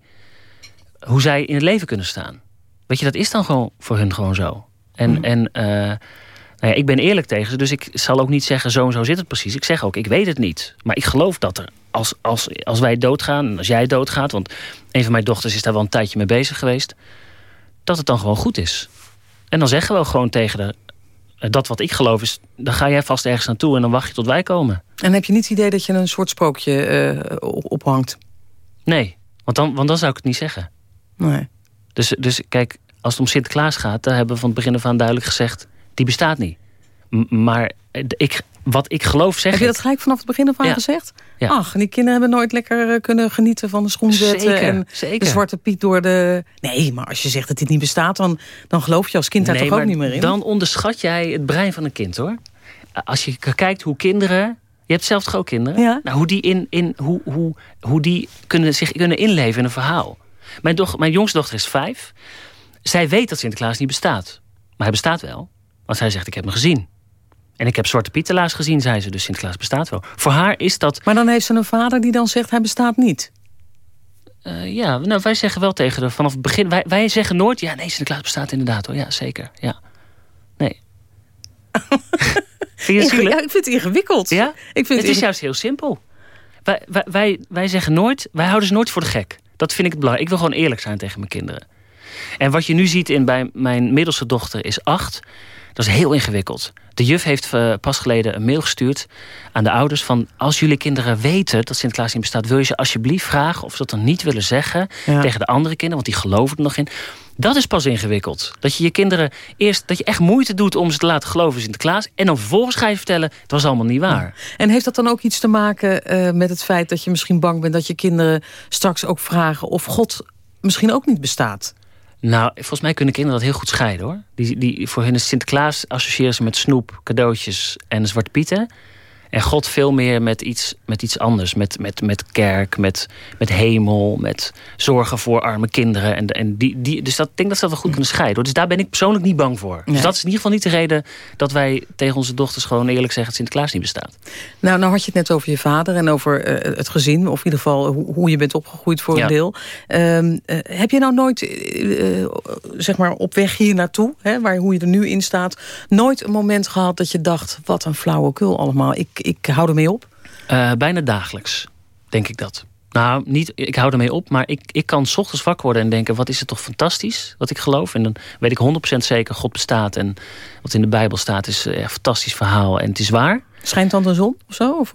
Speaker 19: hoe zij in het leven kunnen staan. Weet je, dat is dan gewoon voor hun gewoon zo. En, en eh, nou ja, ik ben eerlijk tegen ze. Dus ik zal ook niet zeggen, zo en zo zit het precies. Ik zeg ook, ik weet het niet. Maar ik geloof dat er, als, als, als wij doodgaan... en als jij doodgaat... want een van mijn dochters is daar wel een tijdje mee bezig geweest... dat het dan gewoon goed is. En dan zeggen we ook gewoon tegen de... eh, dat wat ik geloof is, dan ga jij vast ergens naartoe... en dan wacht je tot wij komen.
Speaker 17: En heb je niet het idee dat je een soort sprookje eh, op- ophangt?
Speaker 19: Nee, want dan, want dan zou ik het niet zeggen.
Speaker 17: Nee.
Speaker 19: Dus, dus kijk, als het om Sinterklaas gaat... dan hebben we van het begin af aan duidelijk gezegd... die bestaat niet. M- maar eh, ik, wat ik geloof zeg
Speaker 17: Heb je dat gelijk vanaf het begin af aan
Speaker 19: Ja.
Speaker 17: gezegd?
Speaker 19: Ja.
Speaker 17: Ach, die kinderen hebben nooit lekker eh, kunnen genieten van de schoenzetten...
Speaker 19: Zeker,
Speaker 17: en
Speaker 19: zeker.
Speaker 17: de zwarte piet door de... Nee, maar als je zegt dat dit niet bestaat... dan, dan geloof je als kind daar
Speaker 19: Nee,
Speaker 17: toch ook niet meer in?
Speaker 19: Dan onderschat jij het brein van een kind, hoor. Als je kijkt hoe kinderen... Je hebt zelf toch ook kinderen?
Speaker 17: Ja.
Speaker 19: Nou, hoe die, in, in, hoe, hoe, hoe die kunnen, zich kunnen inleven in een verhaal. Mijn, doch, mijn jongste dochter is vijf. Zij weet dat Sinterklaas niet bestaat. Maar hij bestaat wel. Want zij zegt, ik heb hem gezien. En ik heb Zwarte Piet helaas gezien, zei ze. Dus Sinterklaas bestaat wel. Voor haar is dat...
Speaker 17: Maar dan heeft ze een vader die dan zegt hij bestaat niet.
Speaker 19: Eh, ja, nou, wij zeggen wel tegen haar vanaf het begin... Wij, wij zeggen nooit, ja, nee, Sinterklaas bestaat inderdaad hoor. Ja, zeker. Ja. Nee. [laughs] vind je het
Speaker 17: ja, ik vind het ingewikkeld.
Speaker 19: Ja?
Speaker 17: Ik vind
Speaker 19: het is
Speaker 17: inge-
Speaker 19: juist heel simpel. Wij, wij, wij, wij zeggen nooit, wij houden ze nooit voor de gek. Dat vind ik het belangrijk. Ik wil gewoon eerlijk zijn tegen mijn kinderen. En wat je nu ziet in bij mijn middelste dochter is acht. Dat is heel ingewikkeld. De juf heeft eh, pas geleden een mail gestuurd aan de ouders van... als jullie kinderen weten dat Sinterklaas niet bestaat... wil je ze alsjeblieft vragen of ze dat dan niet willen zeggen...
Speaker 17: Ja.
Speaker 19: tegen de andere kinderen, want die geloven er nog in. Dat is pas ingewikkeld. Dat je je kinderen eerst... dat je echt moeite doet om ze te laten geloven in Sinterklaas... en dan vervolgens ga je vertellen, het was allemaal niet waar.
Speaker 17: En heeft dat dan ook iets te maken eh, met het feit dat je misschien bang bent... dat je kinderen straks ook vragen of God misschien ook niet bestaat?
Speaker 19: Nou, volgens mij kunnen kinderen dat heel goed scheiden hoor. Die, die, voor hun is Sinterklaas associëren ze met snoep, cadeautjes en zwarte pieten. En God veel meer met iets, met iets anders. Met, met, met kerk, met, met hemel, met zorgen voor arme kinderen. En, en die, die, dus dat, ik denk dat ze dat wel goed kunnen scheiden. Dus daar ben ik persoonlijk niet bang voor. Dus dat is in ieder geval niet de reden dat wij tegen onze dochters gewoon eerlijk zeggen dat Sinterklaas niet bestaat.
Speaker 17: Nou, nou had je het net over je vader en over uh, het gezin. Of in ieder geval hoe, hoe je bent opgegroeid voor een deel. Um, uh, heb je nou nooit, uh, zeg maar op weg hier naartoe, hè, waar, hoe je er nu in staat... nooit een moment gehad dat je dacht, wat een flauwekul allemaal. Ik, ik hou ermee op?
Speaker 19: Uh, bijna dagelijks, denk ik dat. Nou, niet, ik hou ermee op, maar ik, ik kan s ochtends wakker worden en denken... wat is het toch fantastisch wat ik geloof. En dan weet ik 100% zeker, God bestaat. En wat in de Bijbel staat is een fantastisch verhaal en het is waar.
Speaker 17: Schijnt dan de zon of zo? Of?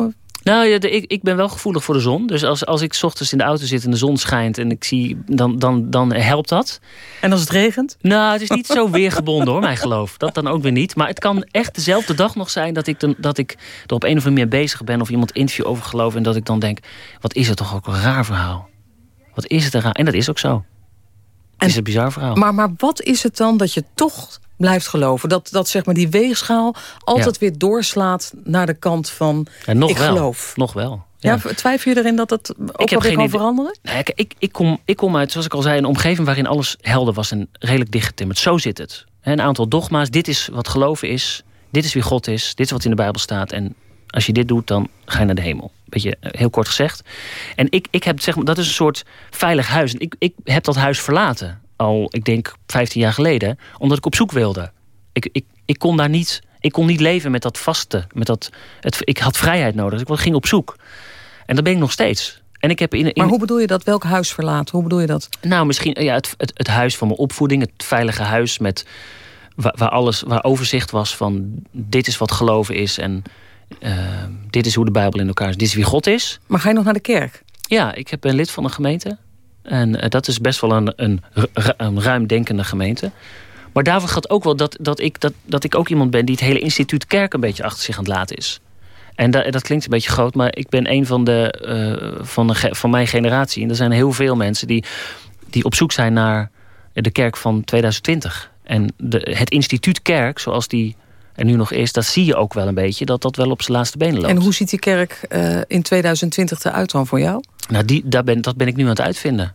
Speaker 19: Nou, ja, de, ik, ik ben wel gevoelig voor de zon. Dus als, als ik s ochtends in de auto zit en de zon schijnt... en ik zie, dan, dan, dan helpt dat.
Speaker 17: En als het regent?
Speaker 19: Nou, het is niet zo weergebonden hoor, mijn geloof. Dat dan ook weer niet. Maar het kan echt dezelfde dag nog zijn... dat ik, dan, dat ik er op een of andere manier bezig ben... of iemand interview over geloof... en dat ik dan denk, wat is het toch ook een raar verhaal. Wat is het een raar... En dat is ook zo. Het is een bizar verhaal.
Speaker 17: Maar, maar wat is het dan dat je toch blijft geloven. Dat, dat zeg maar die weegschaal altijd ja. weer doorslaat naar de kant van
Speaker 19: ja, nog
Speaker 17: ik
Speaker 19: wel.
Speaker 17: geloof.
Speaker 19: Nog wel.
Speaker 17: Ja. ja. twijfel je erin dat het ook wel weer kan veranderen?
Speaker 19: Nee, ik, ik, kom, ik kom uit, zoals ik al zei, een omgeving waarin alles helder was en redelijk dichtgetimmerd. Zo zit het. Een aantal dogma's, dit is wat geloven is, dit is wie God is, dit is wat in de Bijbel staat. En als je dit doet, dan ga je naar de hemel. Beetje heel kort gezegd. En ik, ik heb, zeg maar, dat is een soort veilig huis. En ik, ik heb dat huis verlaten al, ik denk, 15 jaar geleden, omdat ik op zoek wilde. Ik, ik, ik kon daar niet, ik kon niet leven met dat vaste, met dat, het, ik had vrijheid nodig. Dus ik ging op zoek. En dat ben ik nog steeds. En ik heb in, in...
Speaker 17: Maar hoe bedoel je dat? Welk huis verlaten? Hoe bedoel je dat?
Speaker 19: Nou, misschien ja, het, het, het huis van mijn opvoeding, het veilige huis met waar, waar, alles, waar overzicht was van dit is wat geloven is en uh, dit is hoe de Bijbel in elkaar is. Dit is wie God is.
Speaker 17: Maar ga je nog naar de kerk?
Speaker 19: Ja, ik heb een lid van een gemeente. En uh, dat is best wel een, een, een ruimdenkende gemeente. Maar daarvoor gaat ook wel dat, dat, ik, dat, dat ik ook iemand ben... die het hele instituut kerk een beetje achter zich aan het laten is. En da, dat klinkt een beetje groot, maar ik ben een van, de, uh, van, de, van mijn generatie. En er zijn heel veel mensen die, die op zoek zijn naar de kerk van 2020. En de, het instituut kerk, zoals die er nu nog is... dat zie je ook wel een beetje, dat dat wel op zijn laatste benen loopt.
Speaker 17: En hoe ziet die kerk uh, in 2020 eruit dan voor jou?
Speaker 19: Nou, die, daar ben, dat ben ik nu aan het uitvinden.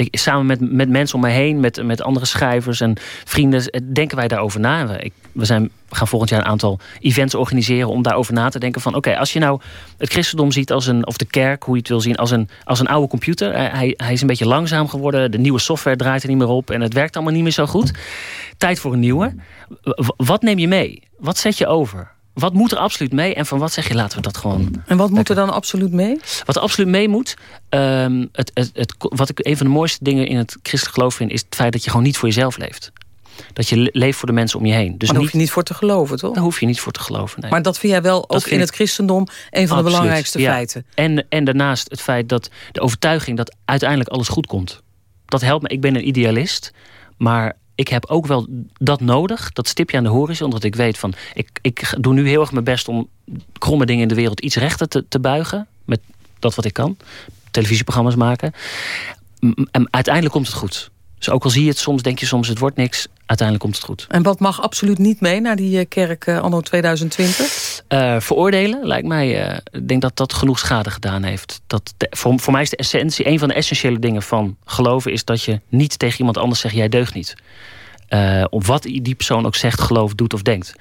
Speaker 19: Ik, samen met, met mensen om mij heen, met, met andere schrijvers en vrienden... denken wij daarover na. Ik, we, zijn, gaan volgend jaar een aantal events organiseren... om daarover na te denken van... oké, als je nou het christendom ziet als een... of de kerk, hoe je het wil zien, als een, als een oude computer. Hij, hij is een beetje langzaam geworden. De nieuwe software draait er niet meer op. En het werkt allemaal niet meer zo goed. Tijd voor een nieuwe. Wat neem je mee? Wat zet je over? Wat moet er absoluut mee? En van wat zeg je, laten we dat gewoon...
Speaker 17: En wat moet er dan absoluut mee?
Speaker 19: Wat er absoluut mee moet... Um, het, het, het, wat ik een van de mooiste dingen in het christelijk geloof vind... is het feit dat je gewoon niet voor jezelf leeft. Dat je leeft voor de mensen om je heen. Dus
Speaker 17: maar daar niet, hoef je niet voor te geloven, toch?
Speaker 19: Daar hoef je niet voor te geloven, nee.
Speaker 17: Maar dat vind jij wel ook in het christendom... een van de belangrijkste
Speaker 19: ja.
Speaker 17: feiten.
Speaker 19: En, en daarnaast het feit dat de overtuiging... dat uiteindelijk alles goed komt. Dat helpt me. Ik ben een idealist. Maar ik heb ook wel dat nodig, dat stipje aan de horizon. Omdat ik weet van, ik, ik doe nu heel erg mijn best om kromme dingen in de wereld iets rechter te, te buigen. Met dat wat ik kan. Televisieprogramma's maken. En uiteindelijk komt het goed. Dus ook al zie je het soms, denk je soms het wordt niks. Uiteindelijk komt het goed.
Speaker 17: En wat mag absoluut niet mee naar die kerk uh, anno 2020?
Speaker 19: Uh, veroordelen lijkt mij. Uh, ik denk dat dat genoeg schade gedaan heeft. Dat de, voor, voor mij is de essentie, een van de essentiële dingen van geloven... is dat je niet tegen iemand anders zegt, jij deugt niet. Uh, op wat die persoon ook zegt, gelooft, doet of denkt.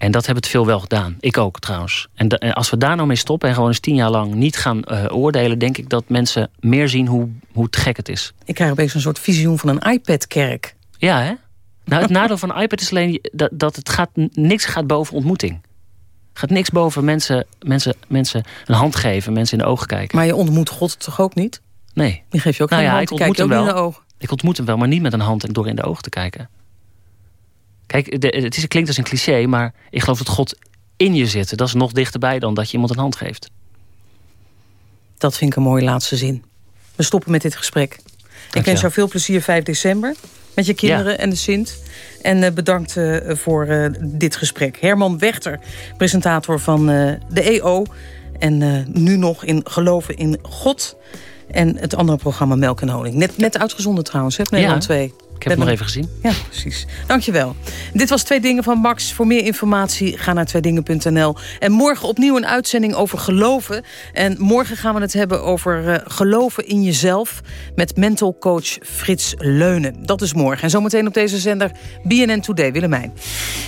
Speaker 19: En dat hebben het veel wel gedaan. Ik ook trouwens. En, en, als we daar nou mee stoppen en gewoon eens tien jaar lang niet gaan uh, oordelen... denk ik dat mensen meer zien hoe, hoe gek het is.
Speaker 17: Ik krijg opeens een soort visioen van een iPad-kerk.
Speaker 19: Ja, hè? Nou, het nadeel van een iPad is alleen dat, dat het gaat, niks gaat boven ontmoeting. gaat niks boven mensen, mensen, mensen een hand geven, mensen in de ogen kijken.
Speaker 17: Maar je ontmoet God toch ook niet?
Speaker 19: Nee.
Speaker 17: Die geef je ook
Speaker 19: nou
Speaker 17: geen
Speaker 19: ja,
Speaker 17: hand,
Speaker 19: ik hem
Speaker 17: niet
Speaker 19: wel.
Speaker 17: in de ogen.
Speaker 19: Ik ontmoet hem wel, maar niet met een hand en door in de ogen te kijken. Kijk, de, het, is, het klinkt als een cliché, maar ik geloof dat God in je zit. Dat is nog dichterbij dan dat je iemand een hand geeft.
Speaker 17: Dat vind ik een mooie laatste zin. We stoppen met dit gesprek. Ik wens jou veel plezier 5 december met je kinderen
Speaker 19: Ja.
Speaker 17: en de Sint. En eh, bedankt eh, voor eh, dit gesprek. Herman Wechter, presentator van de EO. En nu nog in Geloven in God. En het andere programma Melk en Honing. Net, net uitgezonden trouwens, hè, Nederland
Speaker 19: Ja.
Speaker 17: 2.
Speaker 19: Ik heb het nog even gezien.
Speaker 17: Ja, precies. Dankjewel. Dit was Twee Dingen van Max. Voor meer informatie ga naar tweedingen.nl. En morgen opnieuw een uitzending over geloven. En morgen gaan we het hebben over uh, geloven in jezelf... met mental coach Frits Leunen. Dat is morgen. En zometeen op deze zender BNN Today. Willemijn.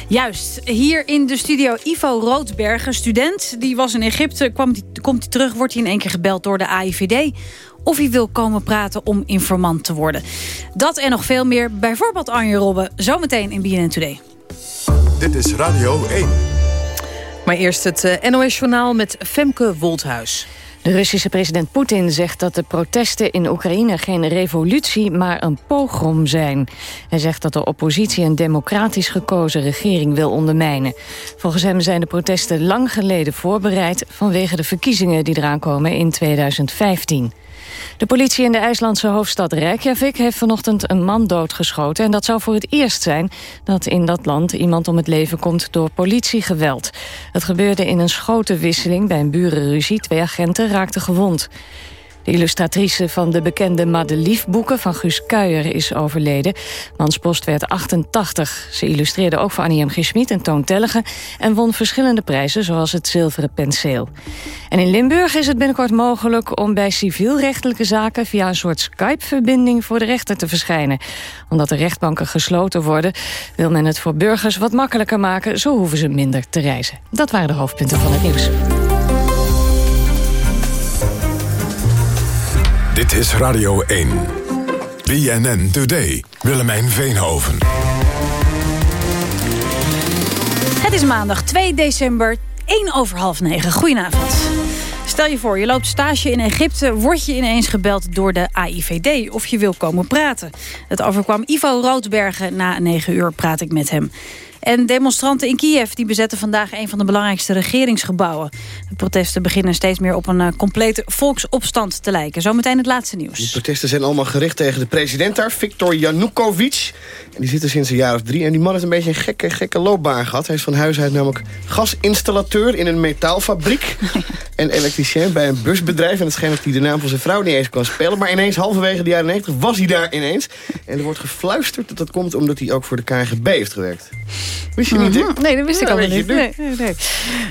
Speaker 20: Juist. Hier in de studio Ivo Roodbergen, student. Die was in Egypte, kwam die, komt hij terug... wordt hij in één keer gebeld door de AIVD of hij wil komen praten om informant te worden. Dat en nog veel meer, bijvoorbeeld Arjen Robben, zometeen in BNN Today.
Speaker 13: Dit is Radio 1.
Speaker 17: Maar eerst het eh, NOS-journaal met Femke Wolthuis.
Speaker 1: De Russische president Poetin zegt dat de protesten in Oekraïne geen revolutie, maar een pogrom zijn. Hij zegt dat de oppositie een democratisch gekozen regering wil ondermijnen. Volgens hem zijn de protesten lang geleden voorbereid vanwege de verkiezingen die eraan komen in 2015. De politie in de IJslandse hoofdstad Reykjavik heeft vanochtend een man doodgeschoten. En dat zou voor het eerst zijn dat in dat land iemand om het leven komt door politiegeweld. Het gebeurde in een schotenwisseling bij een burenruzie. Twee agenten raakten gewond. De illustratrice van de bekende Madelief-boeken van Guus Kuijer is overleden. Manspost werd 88. Ze illustreerde ook voor Annie M. G. Schmid en Toon Tellegen... en won verschillende prijzen, zoals het Zilveren Penseel. En in Limburg is het binnenkort mogelijk om bij civielrechtelijke zaken... via een soort Skype-verbinding voor de rechter te verschijnen. Omdat de rechtbanken gesloten worden... wil men het voor burgers wat makkelijker maken. Zo hoeven ze minder te reizen. Dat waren de hoofdpunten van het nieuws.
Speaker 13: Dit is Radio 1. BNN Today. Willemijn Veenhoven.
Speaker 20: Het is maandag 2 december, 1 over half 9. Goedenavond. Stel je voor, je loopt stage in Egypte... word je ineens gebeld door de AIVD of je wil komen praten. Het overkwam Ivo Roodbergen. Na 9 uur praat ik met hem. En demonstranten in Kiev die bezetten vandaag een van de belangrijkste regeringsgebouwen. De protesten beginnen steeds meer op een uh, complete volksopstand te lijken. Zometeen het laatste nieuws.
Speaker 23: De protesten zijn allemaal gericht tegen de president daar, Viktor Yanukovych. En die zit er sinds een jaar of drie. En die man heeft een beetje een gekke, gekke loopbaan gehad. Hij is van huis uit namelijk gasinstallateur in een metaalfabriek. [laughs] en elektricien bij een busbedrijf. En het schijnt dat hij de naam van zijn vrouw niet eens kan spellen. Maar ineens, halverwege de jaren 90, was hij daar ineens. En er wordt gefluisterd dat dat komt omdat hij ook voor de KGB heeft gewerkt. Wist je niet,
Speaker 20: mm Nee, dat wist ik al niet. Nee, nee, nee.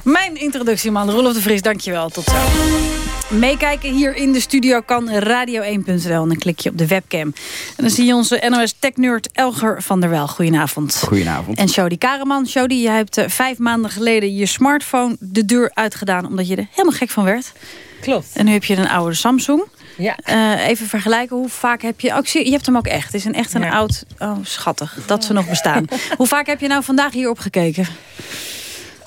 Speaker 20: Mijn introductie, man. Roelof de Vries, dankjewel. Tot zo. Meekijken hier in de studio kan radio1.nl. En dan klik je op de webcam. En dan zie je onze NOS Tech-nerd Elger van der Wel. Goedenavond.
Speaker 24: Goedenavond.
Speaker 20: En Shodi Kareman. Shodi, jij hebt uh, vijf maanden geleden je smartphone de deur uitgedaan... omdat je er helemaal gek van werd.
Speaker 17: Klopt.
Speaker 20: En nu heb je een oude Samsung.
Speaker 17: Ja.
Speaker 20: Uh, even vergelijken, hoe vaak heb je... Oh, zie, je hebt hem ook echt. Het is een echt een ja. oud... Oh, schattig dat ze nog bestaan. [laughs] hoe vaak heb je nou vandaag hierop gekeken?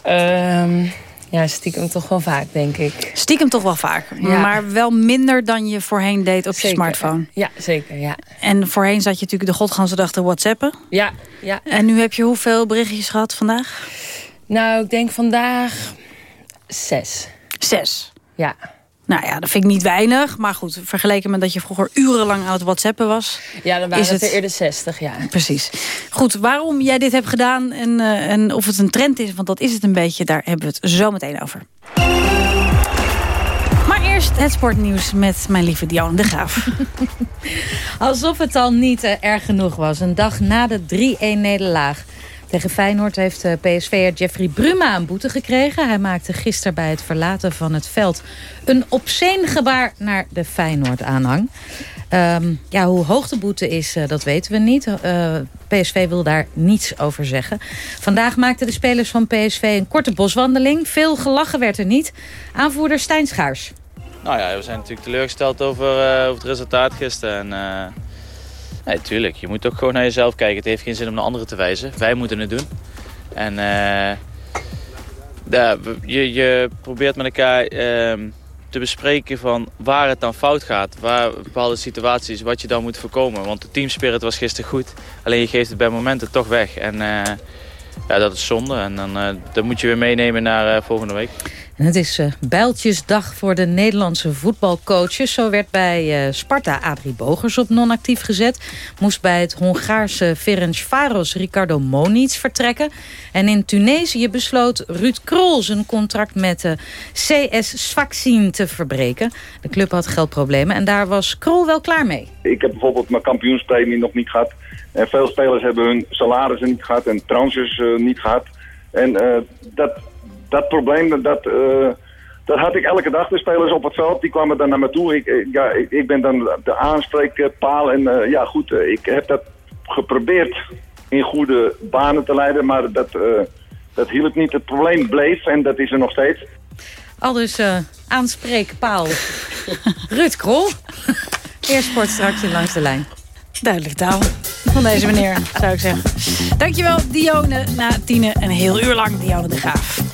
Speaker 25: Um, ja, stiekem toch wel vaak, denk ik.
Speaker 20: Stiekem toch wel vaak. Ja. Maar wel minder dan je voorheen deed op
Speaker 25: zeker.
Speaker 20: je smartphone.
Speaker 25: Ja, zeker, ja.
Speaker 20: En voorheen zat je natuurlijk de godganse dag te whatsappen.
Speaker 25: Ja, ja.
Speaker 20: En nu heb je hoeveel berichtjes gehad vandaag?
Speaker 25: Nou, ik denk vandaag zes.
Speaker 20: Zes?
Speaker 25: Ja.
Speaker 20: Nou ja, dat vind ik niet weinig. Maar goed, vergeleken met dat je vroeger urenlang aan het whatsappen was...
Speaker 25: Ja, dan waren
Speaker 20: is
Speaker 25: het er eerder 60, ja.
Speaker 20: Precies. Goed, waarom jij dit hebt gedaan en, uh, en of het een trend is... want dat is het een beetje, daar hebben we het zo meteen over. Maar eerst het sportnieuws met mijn lieve Dion de Graaf. [laughs]
Speaker 26: Alsof het al niet uh, erg genoeg was. Een dag na de 3-1-nederlaag tegen Feyenoord heeft PSV'er Jeffrey Bruma een boete gekregen. Hij maakte gisteren bij het verlaten van het veld een obscene gebaar naar de Feyenoord-aanhang. Um, ja, hoe hoog de boete is, uh, dat weten we niet. Uh, PSV wil daar niets over zeggen. Vandaag maakten de spelers van PSV een korte boswandeling. Veel gelachen werd er niet. Aanvoerder Stijn Schaars.
Speaker 27: Nou ja, we zijn natuurlijk teleurgesteld over, over het resultaat gisteren. En, Nee, tuurlijk. Je moet ook gewoon naar jezelf kijken. Het heeft geen zin om naar anderen te wijzen. Wij moeten het doen. En uh, ja, je, je probeert met elkaar uh, te bespreken van waar het dan fout gaat. Waar bepaalde situaties, wat je dan moet voorkomen. Want de teamspirit was gisteren goed. Alleen je geeft het bij momenten toch weg. En uh, ja, dat is zonde. En dan, dat moet je weer meenemen naar volgende week.
Speaker 26: En het is uh, bijltjesdag voor de Nederlandse voetbalcoaches. Zo werd bij uh, Sparta Adrie Bogers op non-actief gezet. Moest bij het Hongaarse Ferencváros Ricardo Moniz vertrekken. En in Tunesië besloot Ruud Krol zijn contract met uh, CS Sfaxien te verbreken. De club had geldproblemen en daar was Krol wel klaar mee.
Speaker 28: Ik heb bijvoorbeeld mijn kampioenspremie nog niet gehad. En veel spelers hebben hun salarissen niet gehad en transfers eh, niet gehad. En eh, dat, dat probleem, dat, eh, dat had ik elke dag. De spelers op het veld, die kwamen dan naar me toe. Ik, ik- ja, ik, ik ben dan de aanspreekpaal. En eh, ja, goed, eh, ik heb dat geprobeerd in goede banen te leiden. Maar dat, eh, dat hielp niet. Het probleem bleef en dat is er nog steeds.
Speaker 20: Al dus eh aanspreekpaal. Ruud Krol. Eerst sport straks in langs de lijn. Duidelijk taal van deze meneer, zou ik zeggen. Dankjewel, Dione. Na tienen een heel uur lang, Dione de Graaf.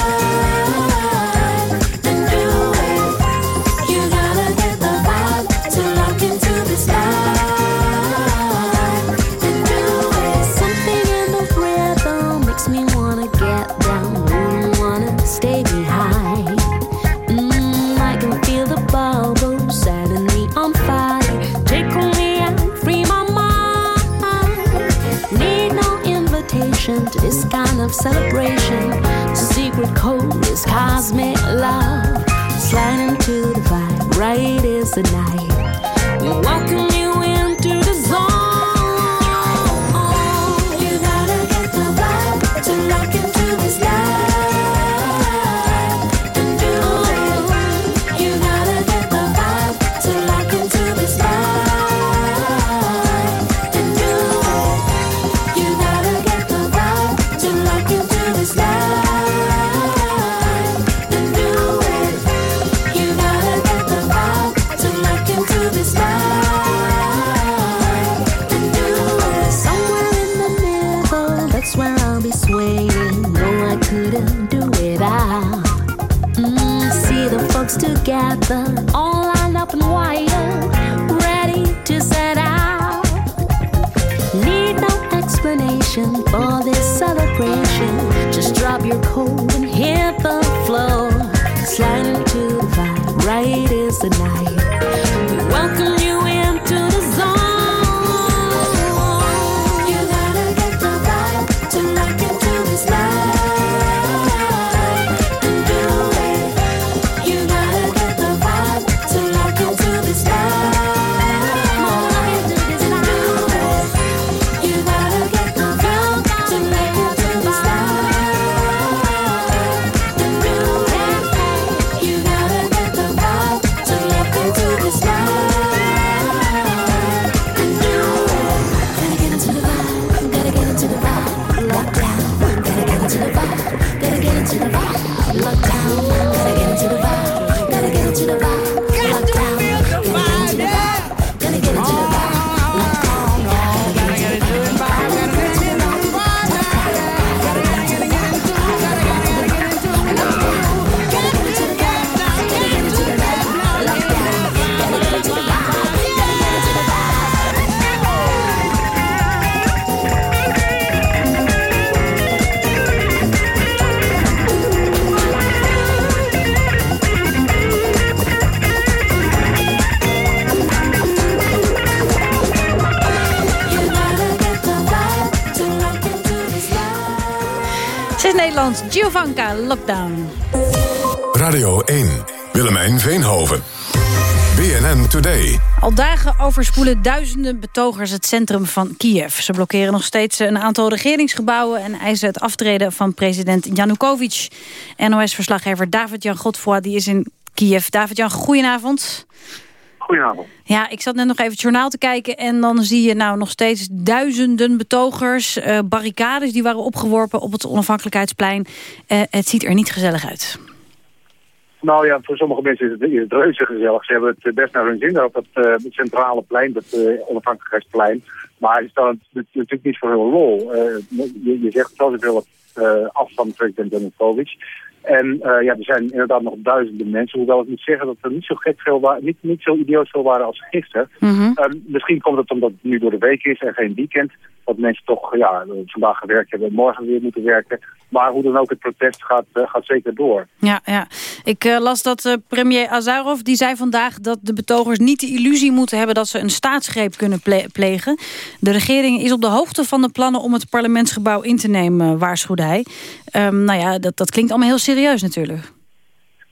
Speaker 29: to this kind of celebration. Secret code is cosmic love. Sliding to the vibe, right is the night. We welcome celebration. Just drop your coat and hit the floor. Slide into the vibe, right is the night. We welcome you
Speaker 20: Lockdown.
Speaker 13: Radio 1. Willemijn Veenhoven. BNN Today.
Speaker 20: Al dagen overspoelen duizenden betogers het centrum van Kiev. Ze blokkeren nog steeds een aantal regeringsgebouwen... en eisen het aftreden van president Yanukovych. NOS-verslaggever David-Jan Godfroy die is in Kiev. David-Jan, goedenavond.
Speaker 30: Goedenavond.
Speaker 20: Ja, ik zat net nog even het journaal te kijken... en dan zie je nou nog steeds duizenden betogers... eh, barricades die waren opgeworpen op het onafhankelijkheidsplein. Eh, het ziet er niet gezellig uit.
Speaker 30: Nou ja, voor sommige mensen is het, is het reuze gezellig. Ze hebben het best naar hun zin op dat eh, het centrale plein, dat eh, onafhankelijkheidsplein. Maar is dan natuurlijk niet voor heel lol. Eh, je, je zegt zelfs veel wat eh, af van president. En eh, ja, er zijn inderdaad nog duizenden mensen. Hoewel ik moet zeggen dat er niet zo gek veel waren, niet, niet zo idioot veel waren als gisteren. Eh, misschien komt het omdat het nu door de week is en geen weekend. Dat mensen toch ja, vandaag gewerkt hebben en morgen weer moeten werken. Maar hoe dan ook, het protest gaat, eh, gaat zeker door.
Speaker 20: Ja, ja. Ik uh, las dat uh, premier Azarov die zei vandaag dat de betogers niet de illusie moeten hebben dat ze een staatsgreep kunnen ple plegen. De regering is op de hoogte van de plannen om het parlementsgebouw in te nemen, waarschuwde hij. Um, nou ja, dat, dat klinkt allemaal heel serieus natuurlijk.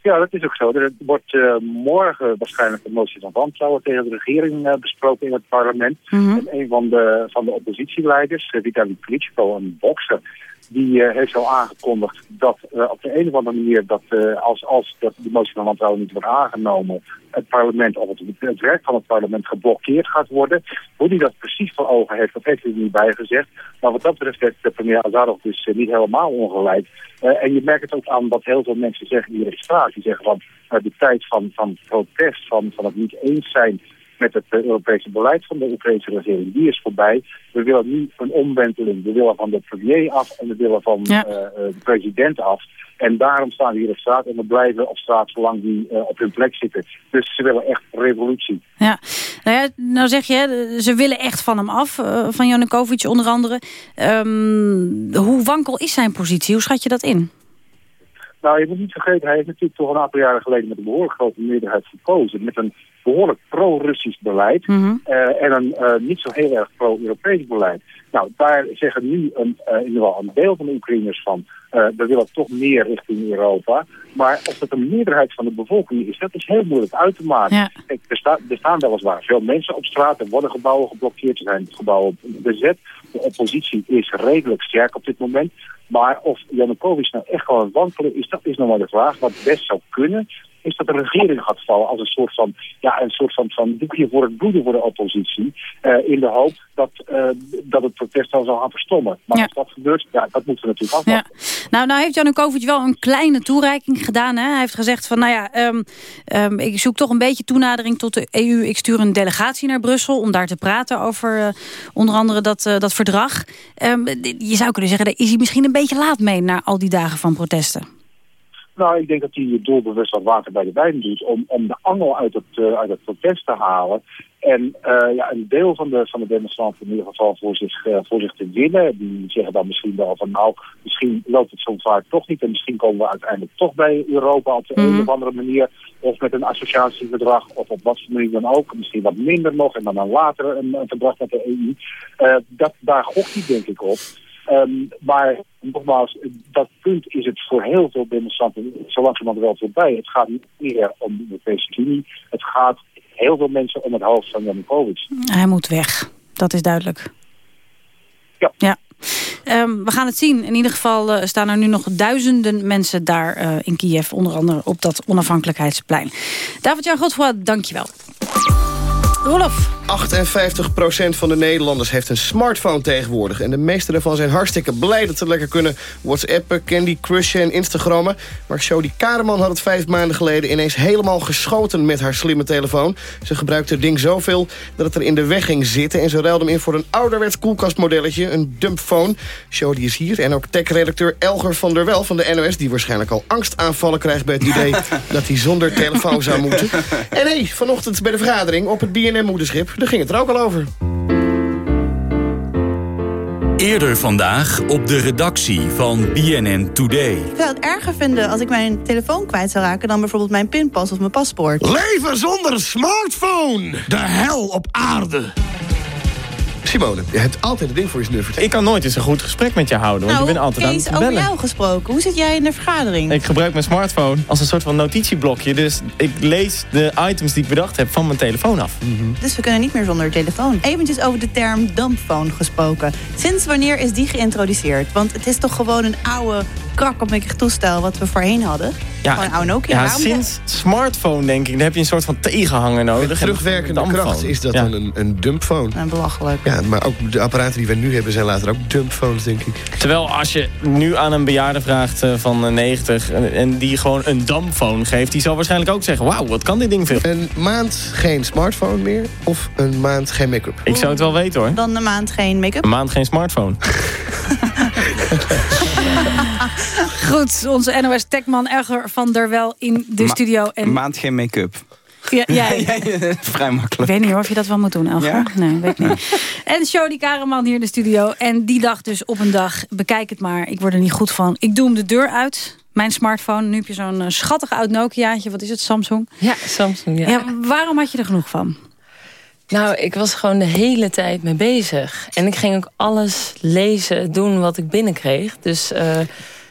Speaker 30: Ja, dat is ook zo. Er wordt uh, morgen waarschijnlijk een motie van wantrouwen tegen de regering uh, besproken in het parlement. Mm -hmm. En een van de, van de oppositieleiders, uh, Vitaly Klitschko, een bokser, die heeft al aangekondigd dat op de een of andere manier dat als, als dat de motie van wantrouwen niet wordt aangenomen, het parlement of het, het werk van het parlement geblokkeerd gaat worden. Hoe hij dat precies voor ogen heeft, dat heeft hij niet bij gezegd. Maar wat dat betreft de premier Azarov dus niet helemaal ongelijk. En je merkt het ook aan wat heel veel mensen zeggen in de straat. Die zeggen van de tijd van, van protest, van, van het niet eens zijn met het uh, Europese beleid van de Oekraïnse regering, die is voorbij. We willen nu een omwenteling. We willen van de premier af en we willen van ja. de president af. En daarom staan we hier op straat en we blijven op straat zolang die uh, op hun plek zitten. Dus ze willen echt revolutie.
Speaker 20: Ja, nou, ja, nou zeg je, ze willen echt van hem af, uh, van Janukovic onder andere. Um, hoe wankel is zijn positie? Hoe schat je dat in?
Speaker 30: Nou, je moet niet vergeten, hij heeft natuurlijk toch een aantal jaren geleden met een behoorlijk grote meerderheid gekozen. Met een behoorlijk pro-Russisch beleid mm -hmm. uh, en een uh, niet zo heel erg pro-Europees beleid. Nou, daar zeggen nu een, uh, in ieder geval een deel van de Oekraïners van, we willen toch meer richting Europa. Maar of dat een meerderheid van de bevolking is, dat is heel moeilijk uit te maken. Ja. Kijk, er, sta, er staan weliswaar veel mensen op straat, er worden gebouwen geblokkeerd, er zijn gebouwen bezet. De oppositie is redelijk sterk op dit moment. Maar of Janukovic nou echt gewoon wankelen is, dat is nog maar de vraag. Wat best zou kunnen, is dat de regering gaat vallen als een soort van, ja, een soort van, van doekje voor het bloeden voor de oppositie. Uh, in de hoop dat, uh, dat het protest dan zal gaan verstommen. Maar ja. als dat gebeurt, ja, dat moeten we natuurlijk afwachten.
Speaker 20: Ja. Nou, nou heeft Janukovic wel een kleine toereiking gedaan. Hè? Hij heeft gezegd van, nou ja, um, um, ik zoek toch een beetje toenadering tot de EU. Ik stuur een delegatie naar Brussel om daar te praten over uh, onder andere dat, dat verdrag. Um, je zou kunnen zeggen, daar is hij misschien een beetje laat mee na al die dagen van protesten.
Speaker 30: Nou, ik denk dat hij doelbewust wat water bij de wijn doet om, om de angel uit het, uh, uit het protest te halen. En uh, ja, een deel van de, van de demonstranten in ieder geval voor zich, uh, voor zich te winnen. Die zeggen dan misschien wel van nou, misschien loopt het zo vaak toch niet. En misschien komen we uiteindelijk toch bij Europa op de mm een of andere manier. Of met een associatieverdrag of op wat voor manier dan ook. Misschien wat minder nog en dan, dan later een, een verdrag met de EU. Dat, daar gokt hij denk ik op. Um, maar nogmaals, dat punt is het voor heel veel demonstranten zo langzamerhand wel voorbij. Het gaat niet meer om de Europese Unie. Het gaat heel veel mensen om het hoofd van Janukovic.
Speaker 20: Hij moet weg, dat is duidelijk.
Speaker 30: Ja.
Speaker 20: ja. Um, we gaan het zien. In ieder geval uh, staan er nu nog duizenden mensen daar uh, in Kiev. Onder andere op dat onafhankelijkheidsplein. David-Jan Godfroy, dank je wel. Rolf.
Speaker 23: 58% van de Nederlanders heeft een smartphone tegenwoordig. En de meeste daarvan zijn hartstikke blij dat ze lekker kunnen whatsappen, Candy Crushen en Instagrammen. Maar Jody Kareman had het vijf maanden geleden ineens helemaal geschoten met haar slimme telefoon. Ze gebruikte het ding zoveel dat het er in de weg ging zitten. En ze ruilde hem in voor een ouderwets koelkastmodelletje, een dumpphone. Jody is hier en ook tech-redacteur Elger van der Wel van de NOS... die waarschijnlijk al angstaanvallen krijgt bij het idee [laughs] dat hij zonder telefoon zou moeten. En hé, hey, vanochtend bij de vergadering op het BNM-moederschip... Daar ging het er ook al over.
Speaker 31: Eerder vandaag op de redactie van BNN Today.
Speaker 32: Ik zou het erger vinden als ik mijn telefoon kwijt zou raken... dan bijvoorbeeld mijn pinpas of mijn paspoort.
Speaker 23: Leven zonder smartphone! De hel op aarde! Simone, je hebt altijd een ding voor je snuffert.
Speaker 33: Ik kan nooit eens een goed gesprek met je houden, want
Speaker 32: nou,
Speaker 33: je bent altijd
Speaker 32: Kees,
Speaker 33: aan het bellen.
Speaker 32: over jou gesproken. Hoe zit jij in de vergadering?
Speaker 33: Ik gebruik mijn smartphone als een soort van notitieblokje. Dus ik lees de items die ik bedacht heb van mijn telefoon af.
Speaker 32: Mm -hmm. Dus we kunnen niet meer zonder telefoon. Eventjes over de term dumbphone gesproken. Sinds wanneer is die geïntroduceerd? Want het is toch gewoon een oude krakkemikkig toestel wat we voorheen hadden.
Speaker 33: Ja,
Speaker 32: een oude Nokia.
Speaker 33: ja sinds smartphone denk ik. Dan heb je een soort van tegenhanger nodig.
Speaker 23: Met terugwerkende kracht is dat
Speaker 33: ja.
Speaker 23: dan een, een dumpphone.
Speaker 32: En belachelijk.
Speaker 23: Ja, maar ook de apparaten die we nu hebben zijn later ook dumphones, denk ik.
Speaker 33: Terwijl als je nu aan een bejaarde vraagt uh, van 90... En, en, die gewoon een dumbphone geeft... die zal waarschijnlijk ook zeggen... wauw, wat kan dit ding veel?
Speaker 23: Een maand geen smartphone meer of een maand geen make-up?
Speaker 33: Ik zou het wel weten hoor.
Speaker 32: Dan een maand geen make-up?
Speaker 33: Een maand geen smartphone. [laughs] [laughs]
Speaker 20: Goed, onze NOS Techman Erger van der Wel in de
Speaker 34: Ma
Speaker 20: studio. En...
Speaker 34: Maand geen make-up.
Speaker 20: Ja, jij. [laughs]
Speaker 34: Vrij makkelijk.
Speaker 20: Ik weet niet hoor, of je dat wel moet doen, Elger.
Speaker 34: Ja?
Speaker 20: Nee, weet ik niet. [laughs] En Jody Kareman hier in de studio. En die dacht dus op een dag, bekijk het maar, ik word er niet goed van. Ik doe hem de deur uit. Mijn smartphone, nu heb je zo'n eh, schattig oud Nokiaatje. Wat is het, Samsung?
Speaker 25: Ja, Samsung, ja.
Speaker 20: ja. Waarom had je er genoeg van?
Speaker 25: Nou, ik was gewoon de hele tijd mee bezig. En ik ging ook alles lezen, doen wat ik binnenkreeg. Dus uh,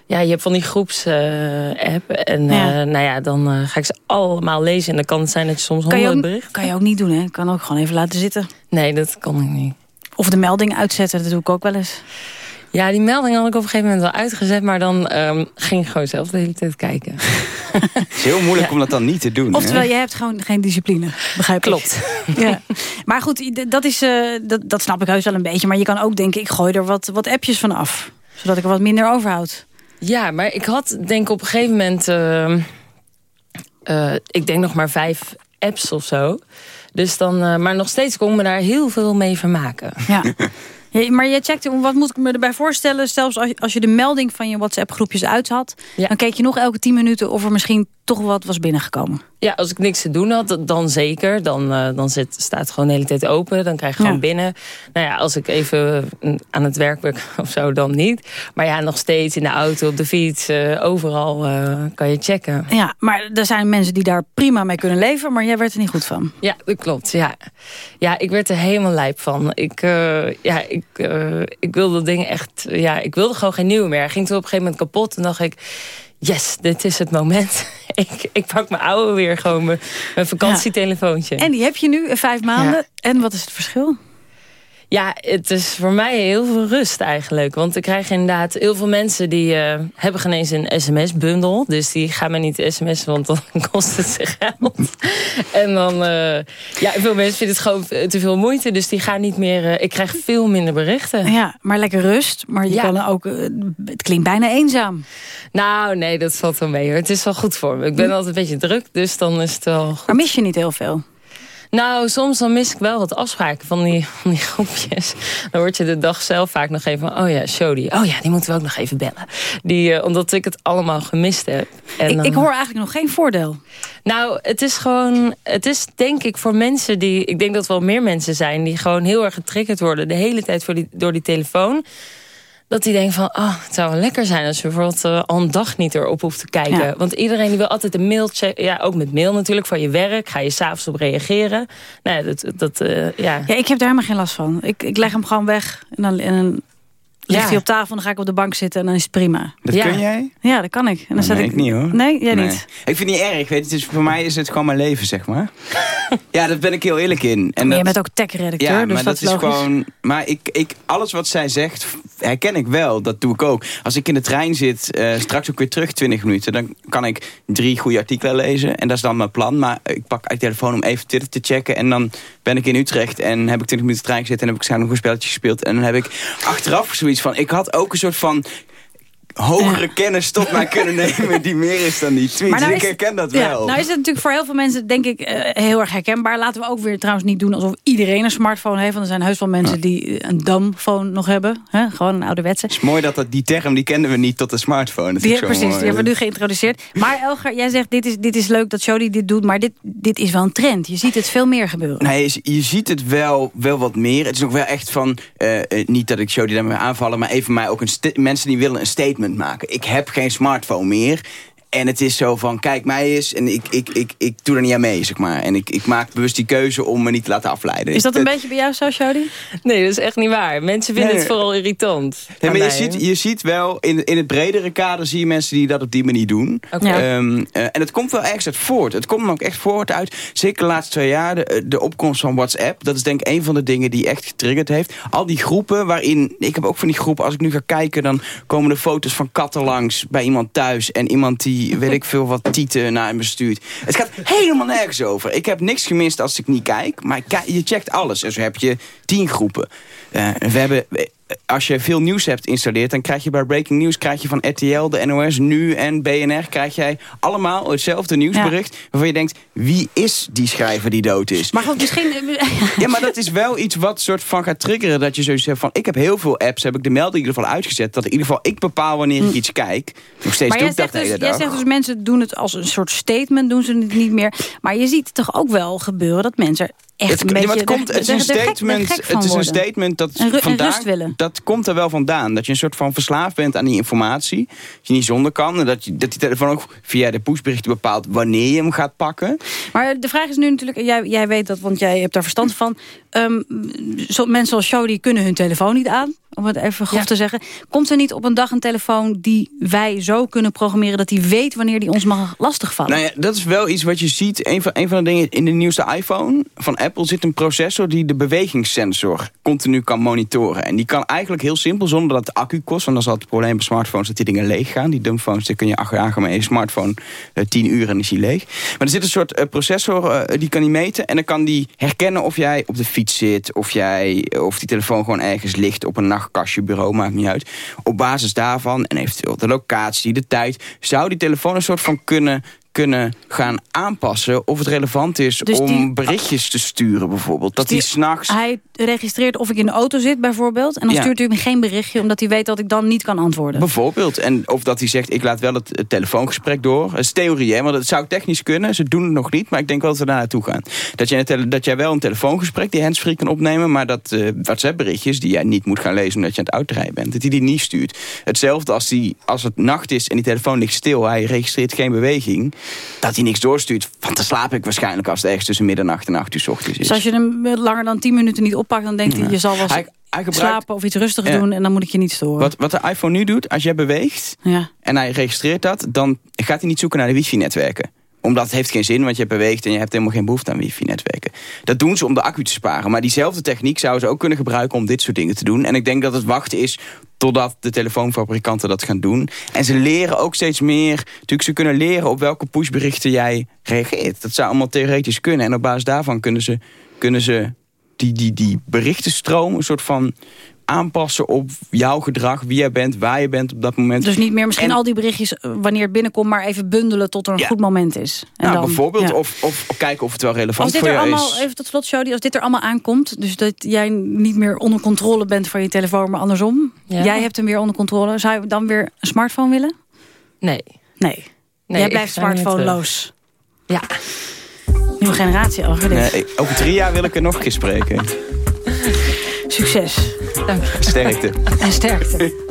Speaker 25: ja, je hebt van die groeps-app. en
Speaker 20: Ja.
Speaker 25: eh, nou ja, dan eh, ga ik ze allemaal lezen. En dan kan het zijn dat je soms
Speaker 20: Kan
Speaker 25: honderd berichten...
Speaker 20: kan je ook niet doen, hè? Kan ook gewoon even laten zitten.
Speaker 25: Nee, dat kan ik niet.
Speaker 20: Of de melding uitzetten, dat doe ik ook wel eens.
Speaker 25: Ja, die melding had ik op een gegeven moment wel uitgezet. Maar dan ehm, ging ik gewoon zelf de hele tijd kijken.
Speaker 24: Het is heel moeilijk om dat dan niet te doen.
Speaker 20: Oftewel,
Speaker 24: hè?
Speaker 20: jij hebt gewoon geen discipline. Begrijp ik.
Speaker 25: Klopt. [laughs]
Speaker 20: Ja. Maar goed, dat, is, eh, dat, dat snap ik heus wel een beetje. Maar je kan ook denken, ik gooi er wat, wat appjes van af. Zodat ik er wat minder overhoud.
Speaker 25: Ja, maar ik had denk ik op een gegeven moment... ehm, eh, ik denk nog maar vijf apps of zo. Dus dan, eh, maar nog steeds kon ik me daar heel veel mee vermaken.
Speaker 20: Ja. [laughs] Maar je checkte, wat moet ik me erbij voorstellen? Zelfs als je, als je de melding van je WhatsApp-groepjes uit had... dan keek je nog elke tien minuten of er misschien toch wat was binnengekomen.
Speaker 25: Ja, als ik niks te doen had, dan zeker. Dan, eh, dan zit, staat het gewoon de hele tijd open. Dan krijg je gewoon
Speaker 20: Ja.
Speaker 25: binnen. Nou ja, als ik even mm, aan het werk ben [laughs] of zo, dan niet. Maar ja, nog steeds in de auto, op de fiets, eh, overal eh, kan je checken.
Speaker 20: Ja, maar er zijn mensen die daar prima mee kunnen leven... maar jij werd er niet goed van.
Speaker 25: Ja, dat klopt. Ja, ja ik werd er helemaal lijp van. Ik, ja, ik, ik wilde dat ding echt... Ja, ik wilde gewoon geen nieuwe meer. Hij ging toen op een gegeven moment kapot. En dacht ik, yes, dit is het moment. [laughs] ik, ik pak mijn oude weer gewoon, mijn, mijn vakantietelefoontje.
Speaker 20: En die heb je nu, eh, vijf maanden. En wat is het verschil?
Speaker 25: Ja, het is voor mij heel veel rust eigenlijk. Want ik krijg inderdaad heel veel mensen die eh, hebben geen eens een sms-bundel. Dus die gaan me niet sms'en, want dan [laughs] kost het ze geld. en dan, eh, ja, veel mensen vinden het gewoon te veel moeite. Dus die gaan niet meer, eh, ik krijg veel minder berichten.
Speaker 20: Ja, maar lekker rust. Maar je
Speaker 25: Ja.
Speaker 20: kan ook, het klinkt bijna eenzaam.
Speaker 25: Nou, nee, dat valt wel mee hoor. Het is wel goed voor me. Ik ben altijd een beetje druk, dus dan is het wel goed.
Speaker 20: Maar mis je niet heel veel?
Speaker 25: Nou, soms dan mis ik wel wat afspraken van die, [laughs] van die groepjes. Dan word je de dag zelf vaak nog even van... oh ja, Shody, oh ja, die moeten we ook nog even bellen. Die, eh, omdat ik het allemaal gemist heb. En
Speaker 20: Ik, ik hoor eigenlijk nog geen voordeel.
Speaker 25: Nou, het is gewoon... Het is denk ik voor mensen die... Ik denk dat er wel meer mensen zijn... die gewoon heel erg getriggerd worden... de hele tijd voor die, door die telefoon dat die denken van, oh, het zou wel lekker zijn... als je bijvoorbeeld eh, al een dag niet erop hoeft te kijken.
Speaker 20: Ja.
Speaker 25: Want iedereen die wil altijd een mail checken. Ja, ook met mail natuurlijk, van je werk. Ga je s'avonds op reageren. Nou, ja, dat, dat, eh, ja.
Speaker 20: Ja, ik heb daar helemaal geen last van. Ik, ik leg hem gewoon weg en dan, en dan ligt
Speaker 25: Ja.
Speaker 20: hij op tafel... en dan ga ik op de bank zitten en dan is het prima.
Speaker 24: Dat
Speaker 25: Ja.
Speaker 24: kun jij?
Speaker 20: Ja, dat kan ik. En dan
Speaker 24: Dat
Speaker 20: zet
Speaker 24: nee,
Speaker 20: ik
Speaker 24: ik niet hoor.
Speaker 20: Nee, jij
Speaker 24: Nee.
Speaker 20: niet.
Speaker 24: Ik vind het niet erg, weet je. Het is, voor mij is het gewoon mijn leven, zeg maar. [laughs] ja, daar ben ik heel eerlijk in. En
Speaker 20: Maar
Speaker 24: dat-
Speaker 20: bent ook tech-redacteur,
Speaker 24: ja,
Speaker 20: dus
Speaker 24: maar
Speaker 20: dat,
Speaker 24: dat,
Speaker 20: is
Speaker 24: gewoon. Maar ik, ik, alles wat zij zegt, herken ik wel. Dat doe ik ook. Als ik in de trein zit, eh, straks ook weer terug 20 minuten, dan kan ik drie goede artikelen lezen. En dat is dan mijn plan. Maar ik pak uit de telefoon om even Twitter te checken. En dan ben ik in Utrecht en heb ik 20 minuten in de trein gezeten en heb ik waarschijnlijk nog een spelletje gespeeld. En dan heb ik achteraf zoiets van. Ik had ook een soort van. Hogere kennis tot mij kunnen [laughs] nemen die meer is dan die tweets.
Speaker 20: Maar nou
Speaker 24: ik herken dat
Speaker 20: Ja,
Speaker 24: wel.
Speaker 20: nou is het natuurlijk voor heel veel mensen denk ik eh, heel erg herkenbaar. Laten we ook weer trouwens niet doen alsof iedereen een smartphone heeft. Want er zijn heus wel mensen die eh, een dumphone nog hebben. Hè? Gewoon een ouderwetse.
Speaker 24: Het is mooi dat, dat die term, die kenden we niet tot de smartphone. Dat
Speaker 20: Die,
Speaker 24: is zo
Speaker 20: precies,
Speaker 24: mooi.
Speaker 20: die hebben we nu geïntroduceerd. Maar Elger, jij zegt dit is, dit is leuk dat Jody dit doet. Maar dit, dit is wel een trend. Je ziet het veel meer gebeuren.
Speaker 24: Nee, je, je ziet het wel, wel wat meer. Het is ook wel echt van, eh, eh, niet dat ik Jody daarmee aanvallen... maar even mij ook een mensen die willen een statement maken. Ik heb geen smartphone meer. En het is zo van, kijk mij eens. En ik, ik, ik, ik doe er niet aan mee, zeg maar. En ik, ik maak bewust die keuze om me niet te laten afleiden.
Speaker 20: Is dat een
Speaker 24: Het-
Speaker 20: beetje bij jou zo, Jody?
Speaker 25: Nee, dat is echt niet waar. Mensen vinden
Speaker 24: Nee.
Speaker 25: het vooral irritant. Aan
Speaker 24: maar je ziet, je ziet wel, in, in het bredere kader zie je mensen die dat op die manier doen. Ehm, eh, en het komt wel ergens uit voort. Het komt ook echt voort uit, zeker de laatste twee jaar, de, de opkomst van WhatsApp. Dat is denk ik een van de dingen die echt getriggerd heeft. Al die groepen waarin, ik heb ook van die groepen, als ik nu ga kijken, dan komen er foto's van katten langs bij iemand thuis. En iemand die, weet ik veel, wat tieten naar hem stuurt. Het gaat helemaal nergens over. Ik heb niks gemist als ik niet kijk, maar je checkt alles. Zo heb je tien groepen. Eh, we hebben als je veel nieuws hebt geïnstalleerd... dan krijg je bij Breaking News krijg je van RTL, de NOS, Nu en BNR... krijg jij allemaal hetzelfde nieuwsbericht... waarvan je denkt, wie is die schrijver die dood is?
Speaker 20: Maar goed, misschien... [laughs]
Speaker 24: Ja, maar dat is wel iets wat soort van gaat triggeren... dat je zoiets hebt van, ik heb heel veel apps... heb ik de melding in ieder geval uitgezet... dat in ieder geval ik bepaal wanneer ik iets kijk. Nog steeds
Speaker 20: Maar
Speaker 24: doe
Speaker 20: jij
Speaker 24: ik dat
Speaker 20: dus,
Speaker 24: hele
Speaker 20: jij zegt dus mensen doen het als een soort statement, doen ze het niet meer. Maar je ziet het toch ook wel gebeuren dat mensen echt
Speaker 24: Het,
Speaker 20: een beetje
Speaker 24: komt, het is een statement, het is een statement dat, vandaan, dat komt er wel vandaan. Dat je een soort van verslaafd bent aan die informatie. Dat je niet zonder kan. En dat, je, dat die telefoon ook via de pushberichten bepaalt wanneer je hem gaat pakken.
Speaker 20: Maar de vraag is nu natuurlijk, jij, jij weet dat, want jij hebt daar verstand van. Ehm, zo, mensen als Show die kunnen hun telefoon niet aan, om het even grof te zeggen. Komt er niet op een dag een telefoon die wij zo kunnen programmeren... dat die weet wanneer die ons mag lastigvallen?
Speaker 24: Nou ja, dat is wel iets wat je ziet. Een van, een van de dingen in de nieuwste iPhone van Apple zit een processor die de bewegingssensor continu kan monitoren. En die kan eigenlijk heel simpel, zonder dat het accu kost. Want dat is altijd het probleem bij smartphones, dat die dingen leeg gaan. Die dumbphones, daar kun je achteraan gaan met je smartphone eh, 10 uur en is die leeg. Maar er zit een soort eh, processor, eh, die kan die meten. En dan kan die herkennen of jij op de fiets zit. Of, jij, of die telefoon gewoon ergens ligt op een nachtkastje, bureau, maakt niet uit. Op basis daarvan, en eventueel de locatie, de tijd... zou die telefoon een soort van kunnen kunnen gaan aanpassen of het relevant is
Speaker 20: Dus
Speaker 24: om
Speaker 20: die-
Speaker 24: berichtjes te sturen bijvoorbeeld. Dat hij
Speaker 20: Die-
Speaker 24: s'nachts...
Speaker 20: Hij registreert of ik in de auto zit bijvoorbeeld. En dan
Speaker 24: Ja.
Speaker 20: stuurt hij me geen berichtje omdat hij weet dat ik dan niet kan antwoorden.
Speaker 24: Bijvoorbeeld. En of dat hij zegt, ik laat wel het, het telefoongesprek door. Dat is theorie, hè? want het zou technisch kunnen. Ze doen het nog niet, maar ik denk wel dat we daar naartoe gaan. Dat jij, dat jij wel een telefoongesprek, die handsfree kan opnemen... maar dat eh, WhatsApp-berichtjes die jij niet moet gaan lezen omdat je aan het autorijden bent... dat hij die niet stuurt. Hetzelfde als, die, als het nacht is en die telefoon ligt stil... hij registreert geen beweging, dat hij niks doorstuurt. Want dan slaap ik waarschijnlijk als het ergens tussen middernacht en acht uur 's ochtends is.
Speaker 20: Dus als je hem langer dan 10 minuten niet oppakt... dan denkt hij, je zal wel eens
Speaker 24: Hij- hij gebruikt-
Speaker 20: slapen of iets rustigs
Speaker 24: Ja.
Speaker 20: doen... en dan moet ik je niet storen.
Speaker 24: Wat, wat de iPhone nu doet, als jij beweegt
Speaker 20: Ja.
Speaker 24: en hij registreert dat... dan gaat hij niet zoeken naar de wifi-netwerken omdat het heeft geen zin, want je beweegt en je hebt helemaal geen behoefte aan wifi-netwerken. Dat doen ze om de accu te sparen. Maar diezelfde techniek zouden ze ook kunnen gebruiken om dit soort dingen te doen. En ik denk dat het wachten is totdat de telefoonfabrikanten dat gaan doen. En ze leren ook steeds meer. Natuurlijk, ze kunnen leren op welke pushberichten jij reageert. Dat zou allemaal theoretisch kunnen. En op basis daarvan kunnen ze, kunnen ze die, die, die berichtenstroom een soort van aanpassen op jouw gedrag, wie jij bent, waar je bent op dat moment.
Speaker 20: Dus niet meer misschien
Speaker 24: En-
Speaker 20: al die berichtjes eh, wanneer het binnenkomt... maar even bundelen tot er een goed moment is. En
Speaker 24: nou,
Speaker 20: dan,
Speaker 24: bijvoorbeeld,
Speaker 20: ja.
Speaker 24: of, of kijken of het wel relevant
Speaker 20: Als dit
Speaker 24: voor
Speaker 20: er
Speaker 24: jou
Speaker 20: allemaal,
Speaker 24: is.
Speaker 20: even tot slot, Jody, als dit er allemaal aankomt... dus dat jij niet meer onder controle bent van je telefoon, maar andersom...
Speaker 25: Ja.
Speaker 20: jij hebt hem weer onder controle, zou je dan weer een smartphone willen?
Speaker 25: Nee.
Speaker 20: Nee.
Speaker 25: Nee,
Speaker 20: jij blijft smartphone-loos.
Speaker 25: Ja.
Speaker 20: Nieuwe generatie al, dit.
Speaker 24: Nee, over drie jaar wil ik er nog een keer spreken.
Speaker 20: Succes.
Speaker 25: Dank je.
Speaker 24: Sterkte.
Speaker 20: En sterkte.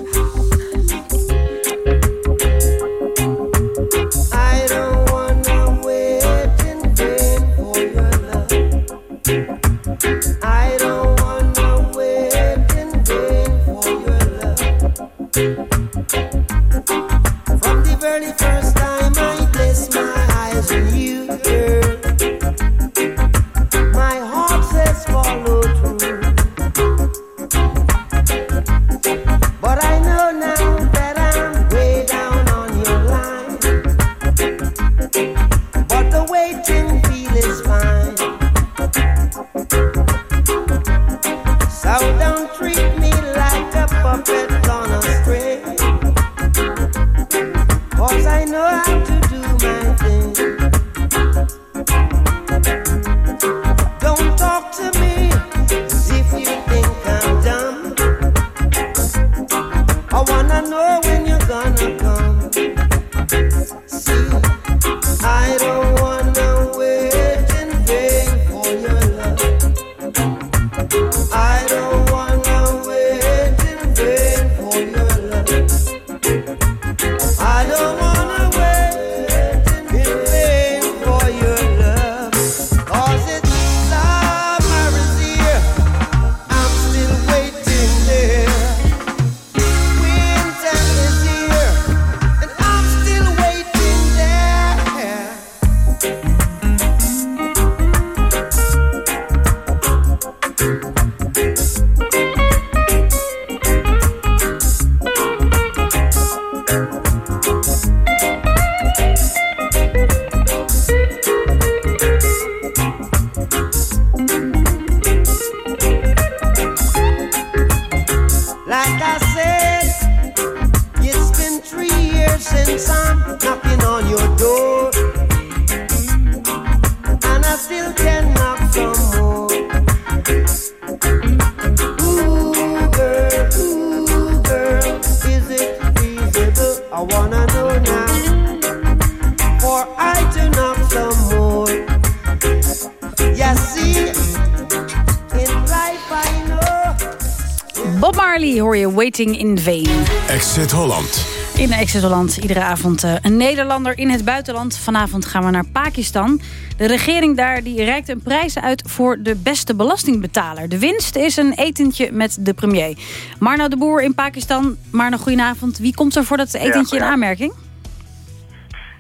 Speaker 35: In Vain.
Speaker 13: Exit Holland.
Speaker 20: In Exit Holland iedere avond eh, een Nederlander in het buitenland. Vanavond gaan we naar Pakistan. De regering daar die reikt een prijs uit voor de beste belastingbetaler. De winst is een etentje met de premier. Marno de Boer in Pakistan. Marno, goedenavond. Wie komt er voor dat etentje in
Speaker 34: ja.
Speaker 20: aanmerking?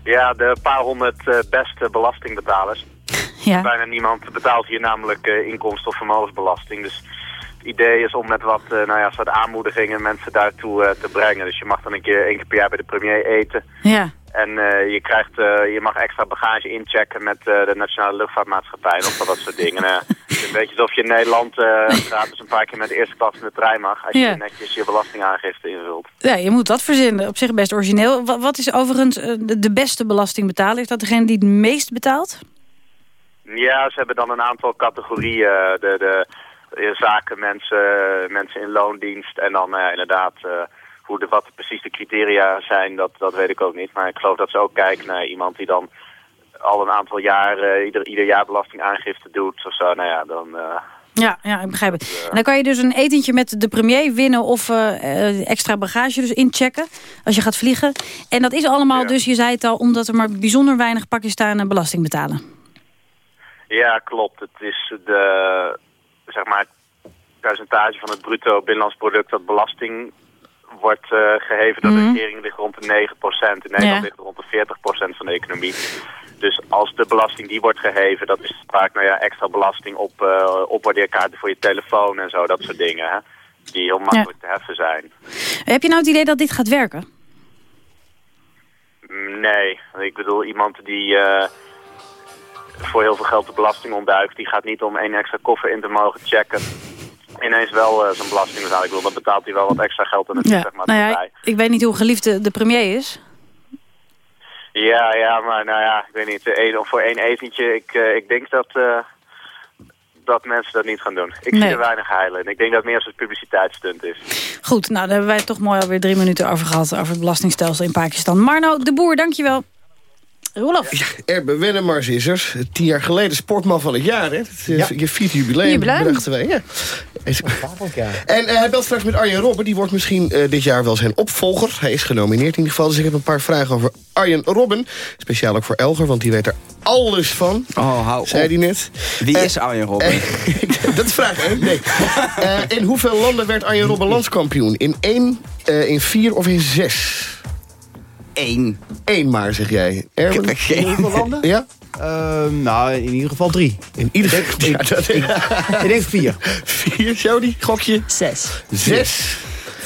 Speaker 34: Ja, de paar honderd eh, beste belastingbetalers.
Speaker 20: Ja.
Speaker 34: Bijna niemand betaalt hier namelijk eh, inkomsten- of vermogensbelasting. Dus idee is om met wat eh, nou ja, soort aanmoedigingen mensen daartoe eh, te brengen. Dus je mag dan een keer één keer per jaar bij de premier eten.
Speaker 20: Ja.
Speaker 34: En eh, je, krijgt, je mag extra bagage inchecken met de Nationale Luchtvaartmaatschappij en of dat soort dingen. Het is een beetje alsof je in Nederland gratis een paar keer met de eerste klas in de trein mag. Als
Speaker 20: Ja.
Speaker 34: je netjes je belastingaangifte invult.
Speaker 20: Ja, je moet dat verzinnen. Op zich best origineel. Wa- Wat is overigens de de beste belastingbetaler? Is dat degene die het meest betaalt?
Speaker 34: Ja, ze hebben dan een aantal categorieën. De, de, eh, zakenmensen, mensen in loondienst en dan eh, inderdaad... eh, hoe de, wat precies de criteria zijn, dat, dat weet ik ook niet. Maar ik geloof dat ze ook kijken naar iemand die dan al een aantal jaar, ieder, ieder jaar belastingaangifte doet of zo. Nou ja, dan...
Speaker 20: Ja, ja, ik begrijp het. En dan kan je dus een etentje met de premier winnen of extra bagage dus inchecken als je gaat vliegen. En dat is allemaal dus, je zei het al, omdat er maar bijzonder weinig Pakistanen belasting betalen.
Speaker 34: Ja, klopt. Het is de, zeg maar, het percentage van het bruto binnenlands product dat belasting wordt eh, geheven door de
Speaker 20: Mhm.
Speaker 34: regering ligt rond de 9%. In Nederland
Speaker 20: Ja.
Speaker 34: ligt rond de 40% van de economie. Dus als de belasting die wordt geheven, dat is vaak nou ja, extra belasting op eh opwaardeerkaarten voor je telefoon en zo, dat soort dingen. Hè, die heel makkelijk te heffen zijn.
Speaker 20: Heb je nou het idee dat dit gaat werken?
Speaker 34: Mm, Nee, ik bedoel iemand die eh, voor heel veel geld de belasting ontduikt, die gaat niet om één extra koffer in te mogen checken. Ineens wel eh, zijn belasting. Ik bedoel, dan betaalt hij wel wat extra geld aan de
Speaker 20: Ja,
Speaker 34: zeg maar,
Speaker 20: nou ja, ik weet niet hoe geliefd de, de premier is.
Speaker 34: Ja, ja, maar nou ja, ik weet niet. één- voor één etentje, ik, eh, ik denk dat, eh, dat mensen dat niet gaan doen. Ik
Speaker 20: Nee.
Speaker 34: zie er weinig heilen. En ik denk dat het meer een publiciteitsstunt is.
Speaker 20: Goed, nou, daar hebben wij het toch mooi alweer drie minuten over gehad... over het belastingstelsel in Pakistan. Marno de Boer, dankjewel. Roelof.
Speaker 23: Erbe Wennemars is er. Tien jaar geleden sportman van het jaar. Hè? Het, eh,
Speaker 20: Ja.
Speaker 23: Je vierde jubileum,
Speaker 20: Jubileum.
Speaker 23: bedachten wij. Ja. En eh, hij belt straks met Arjen Robben. Die wordt misschien eh, dit jaar wel zijn opvolger. Hij is genomineerd in ieder geval. Dus ik heb een paar vragen over Arjen Robben. Speciaal ook voor Elger, want die weet er alles van.
Speaker 24: Oh, hou.
Speaker 23: Zei hij net.
Speaker 24: Wie is Arjen Robben? [laughs]
Speaker 23: dat is vraag 1. Nee. Eh, in hoeveel landen werd Arjen Robben landskampioen? In één, eh, in vier of in zes?
Speaker 24: Eén.
Speaker 23: Eén maar, zeg jij. Erwin?
Speaker 36: In hoeveel landen?
Speaker 23: Ja?
Speaker 36: Ehm, nou, in ieder geval drie.
Speaker 23: In ieder geval... Ja, dat-
Speaker 36: Ik denk vier.
Speaker 23: Vier, Jody? Gokje?
Speaker 25: Zes.
Speaker 23: Zes.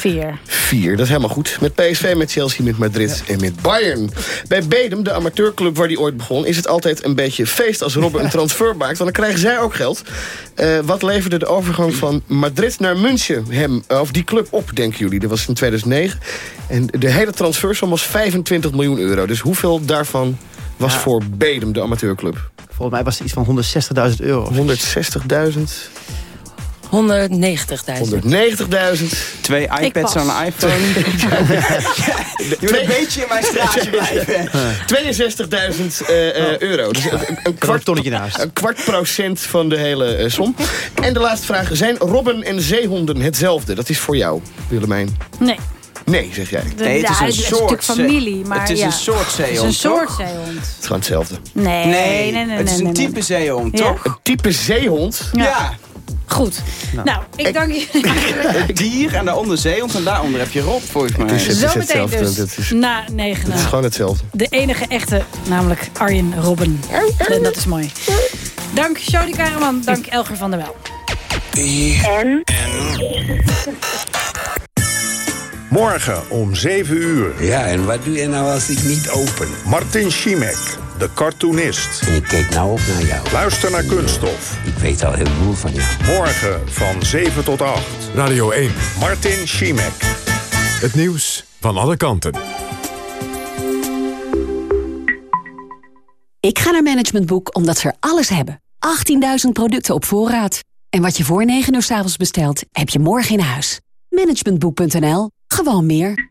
Speaker 20: Vier.
Speaker 23: Vier, dat is helemaal goed. Met PSV, met Chelsea, met Madrid en met Bayern. Bij Bedem, de amateurclub waar die ooit begon... is het altijd een beetje feest als Robben een [laughs] transfer maakt. Want dan krijgen zij ook geld. Eh, wat leverde de overgang van Madrid naar München hem, eh, of die club op, denken jullie? Dat was in 2009. En de hele transfersom was 25 miljoen euro. Dus hoeveel daarvan was
Speaker 36: Ja.
Speaker 23: voor Bedem, de amateurclub?
Speaker 36: Volgens mij was het iets van 160.000 euro.
Speaker 23: 160.000.
Speaker 25: 190.000.
Speaker 23: 190.000.
Speaker 24: Twee iPads en een iPhone. [laughs] Je moet een beetje in mijn straatje [laughs] blijven.
Speaker 23: 62.000 eh, eh, euro. Dus een, een kwart,
Speaker 36: tonnetje naast.
Speaker 23: een kwart procent van de hele eh, som. En de laatste vraag. Zijn robben en zeehonden hetzelfde? Dat is voor jou, Willemijn.
Speaker 20: Nee.
Speaker 23: Nee, zeg jij.
Speaker 20: De- Nee, het is ja, een het is een soort stuk familie, maar
Speaker 24: Het is
Speaker 20: ja.
Speaker 24: een soort
Speaker 20: Het is
Speaker 24: zeehond,
Speaker 20: een soort zeehond.
Speaker 23: Het is gewoon hetzelfde.
Speaker 20: Nee, nee, nee, nee.
Speaker 24: het is een type zeehond,
Speaker 20: Ja.
Speaker 24: toch?
Speaker 23: Een type zeehond?
Speaker 24: Ja.
Speaker 20: Goed. Nou, ik dank je. [laughs]
Speaker 24: Het dier en daaronder zeehond en daaronder heb je Rob, volgens mij.
Speaker 23: Het is, het is
Speaker 20: Zometeen
Speaker 23: hetzelfde.
Speaker 20: dus,
Speaker 23: Het is,
Speaker 20: na negenen.
Speaker 23: het is gewoon hetzelfde.
Speaker 20: De enige echte, namelijk Arjen Robben. En dat is mooi. Dank Jody Karaman, dank Elger van der Wel.
Speaker 37: En?
Speaker 38: Morgen om 7 uur.
Speaker 39: Ja, en wat doe je nou als ik niet open?
Speaker 38: Martin Schimek, de cartoonist.
Speaker 39: En ik kijk nou op naar jou.
Speaker 38: Luister naar Kunststof.
Speaker 39: Ik weet al heel veel van jou.
Speaker 38: Morgen van 7 tot 8.
Speaker 13: Radio 1.
Speaker 38: Martin Schimek.
Speaker 13: Het nieuws van alle kanten.
Speaker 40: Ik ga naar Management Boek omdat ze er alles hebben. 18.000 producten op voorraad. En wat je voor 9 uur s avonds bestelt, heb je morgen in huis. Managementboek.nl. Gewoon meer.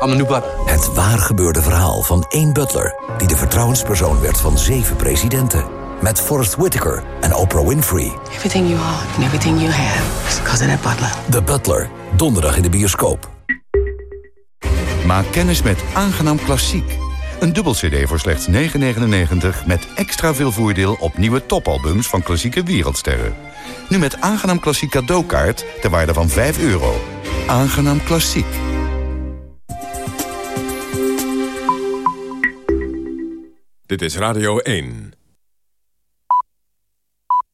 Speaker 41: Het waar gebeurde verhaal van één butler... die de vertrouwenspersoon werd van zeven presidenten. Met Forrest Whitaker en Oprah Winfrey.
Speaker 42: Everything you are and everything you have is because of that butler.
Speaker 41: The Butler, donderdag in de bioscoop.
Speaker 43: Maak kennis met Aangenaam Klassiek. Een dubbel cd voor slechts 9,99 met extra veel voordeel op nieuwe topalbums van klassieke wereldsterren. Nu met Aangenaam Klassiek cadeaukaart ter waarde van 5 euro. Aangenaam Klassiek.
Speaker 13: Dit is Radio 1.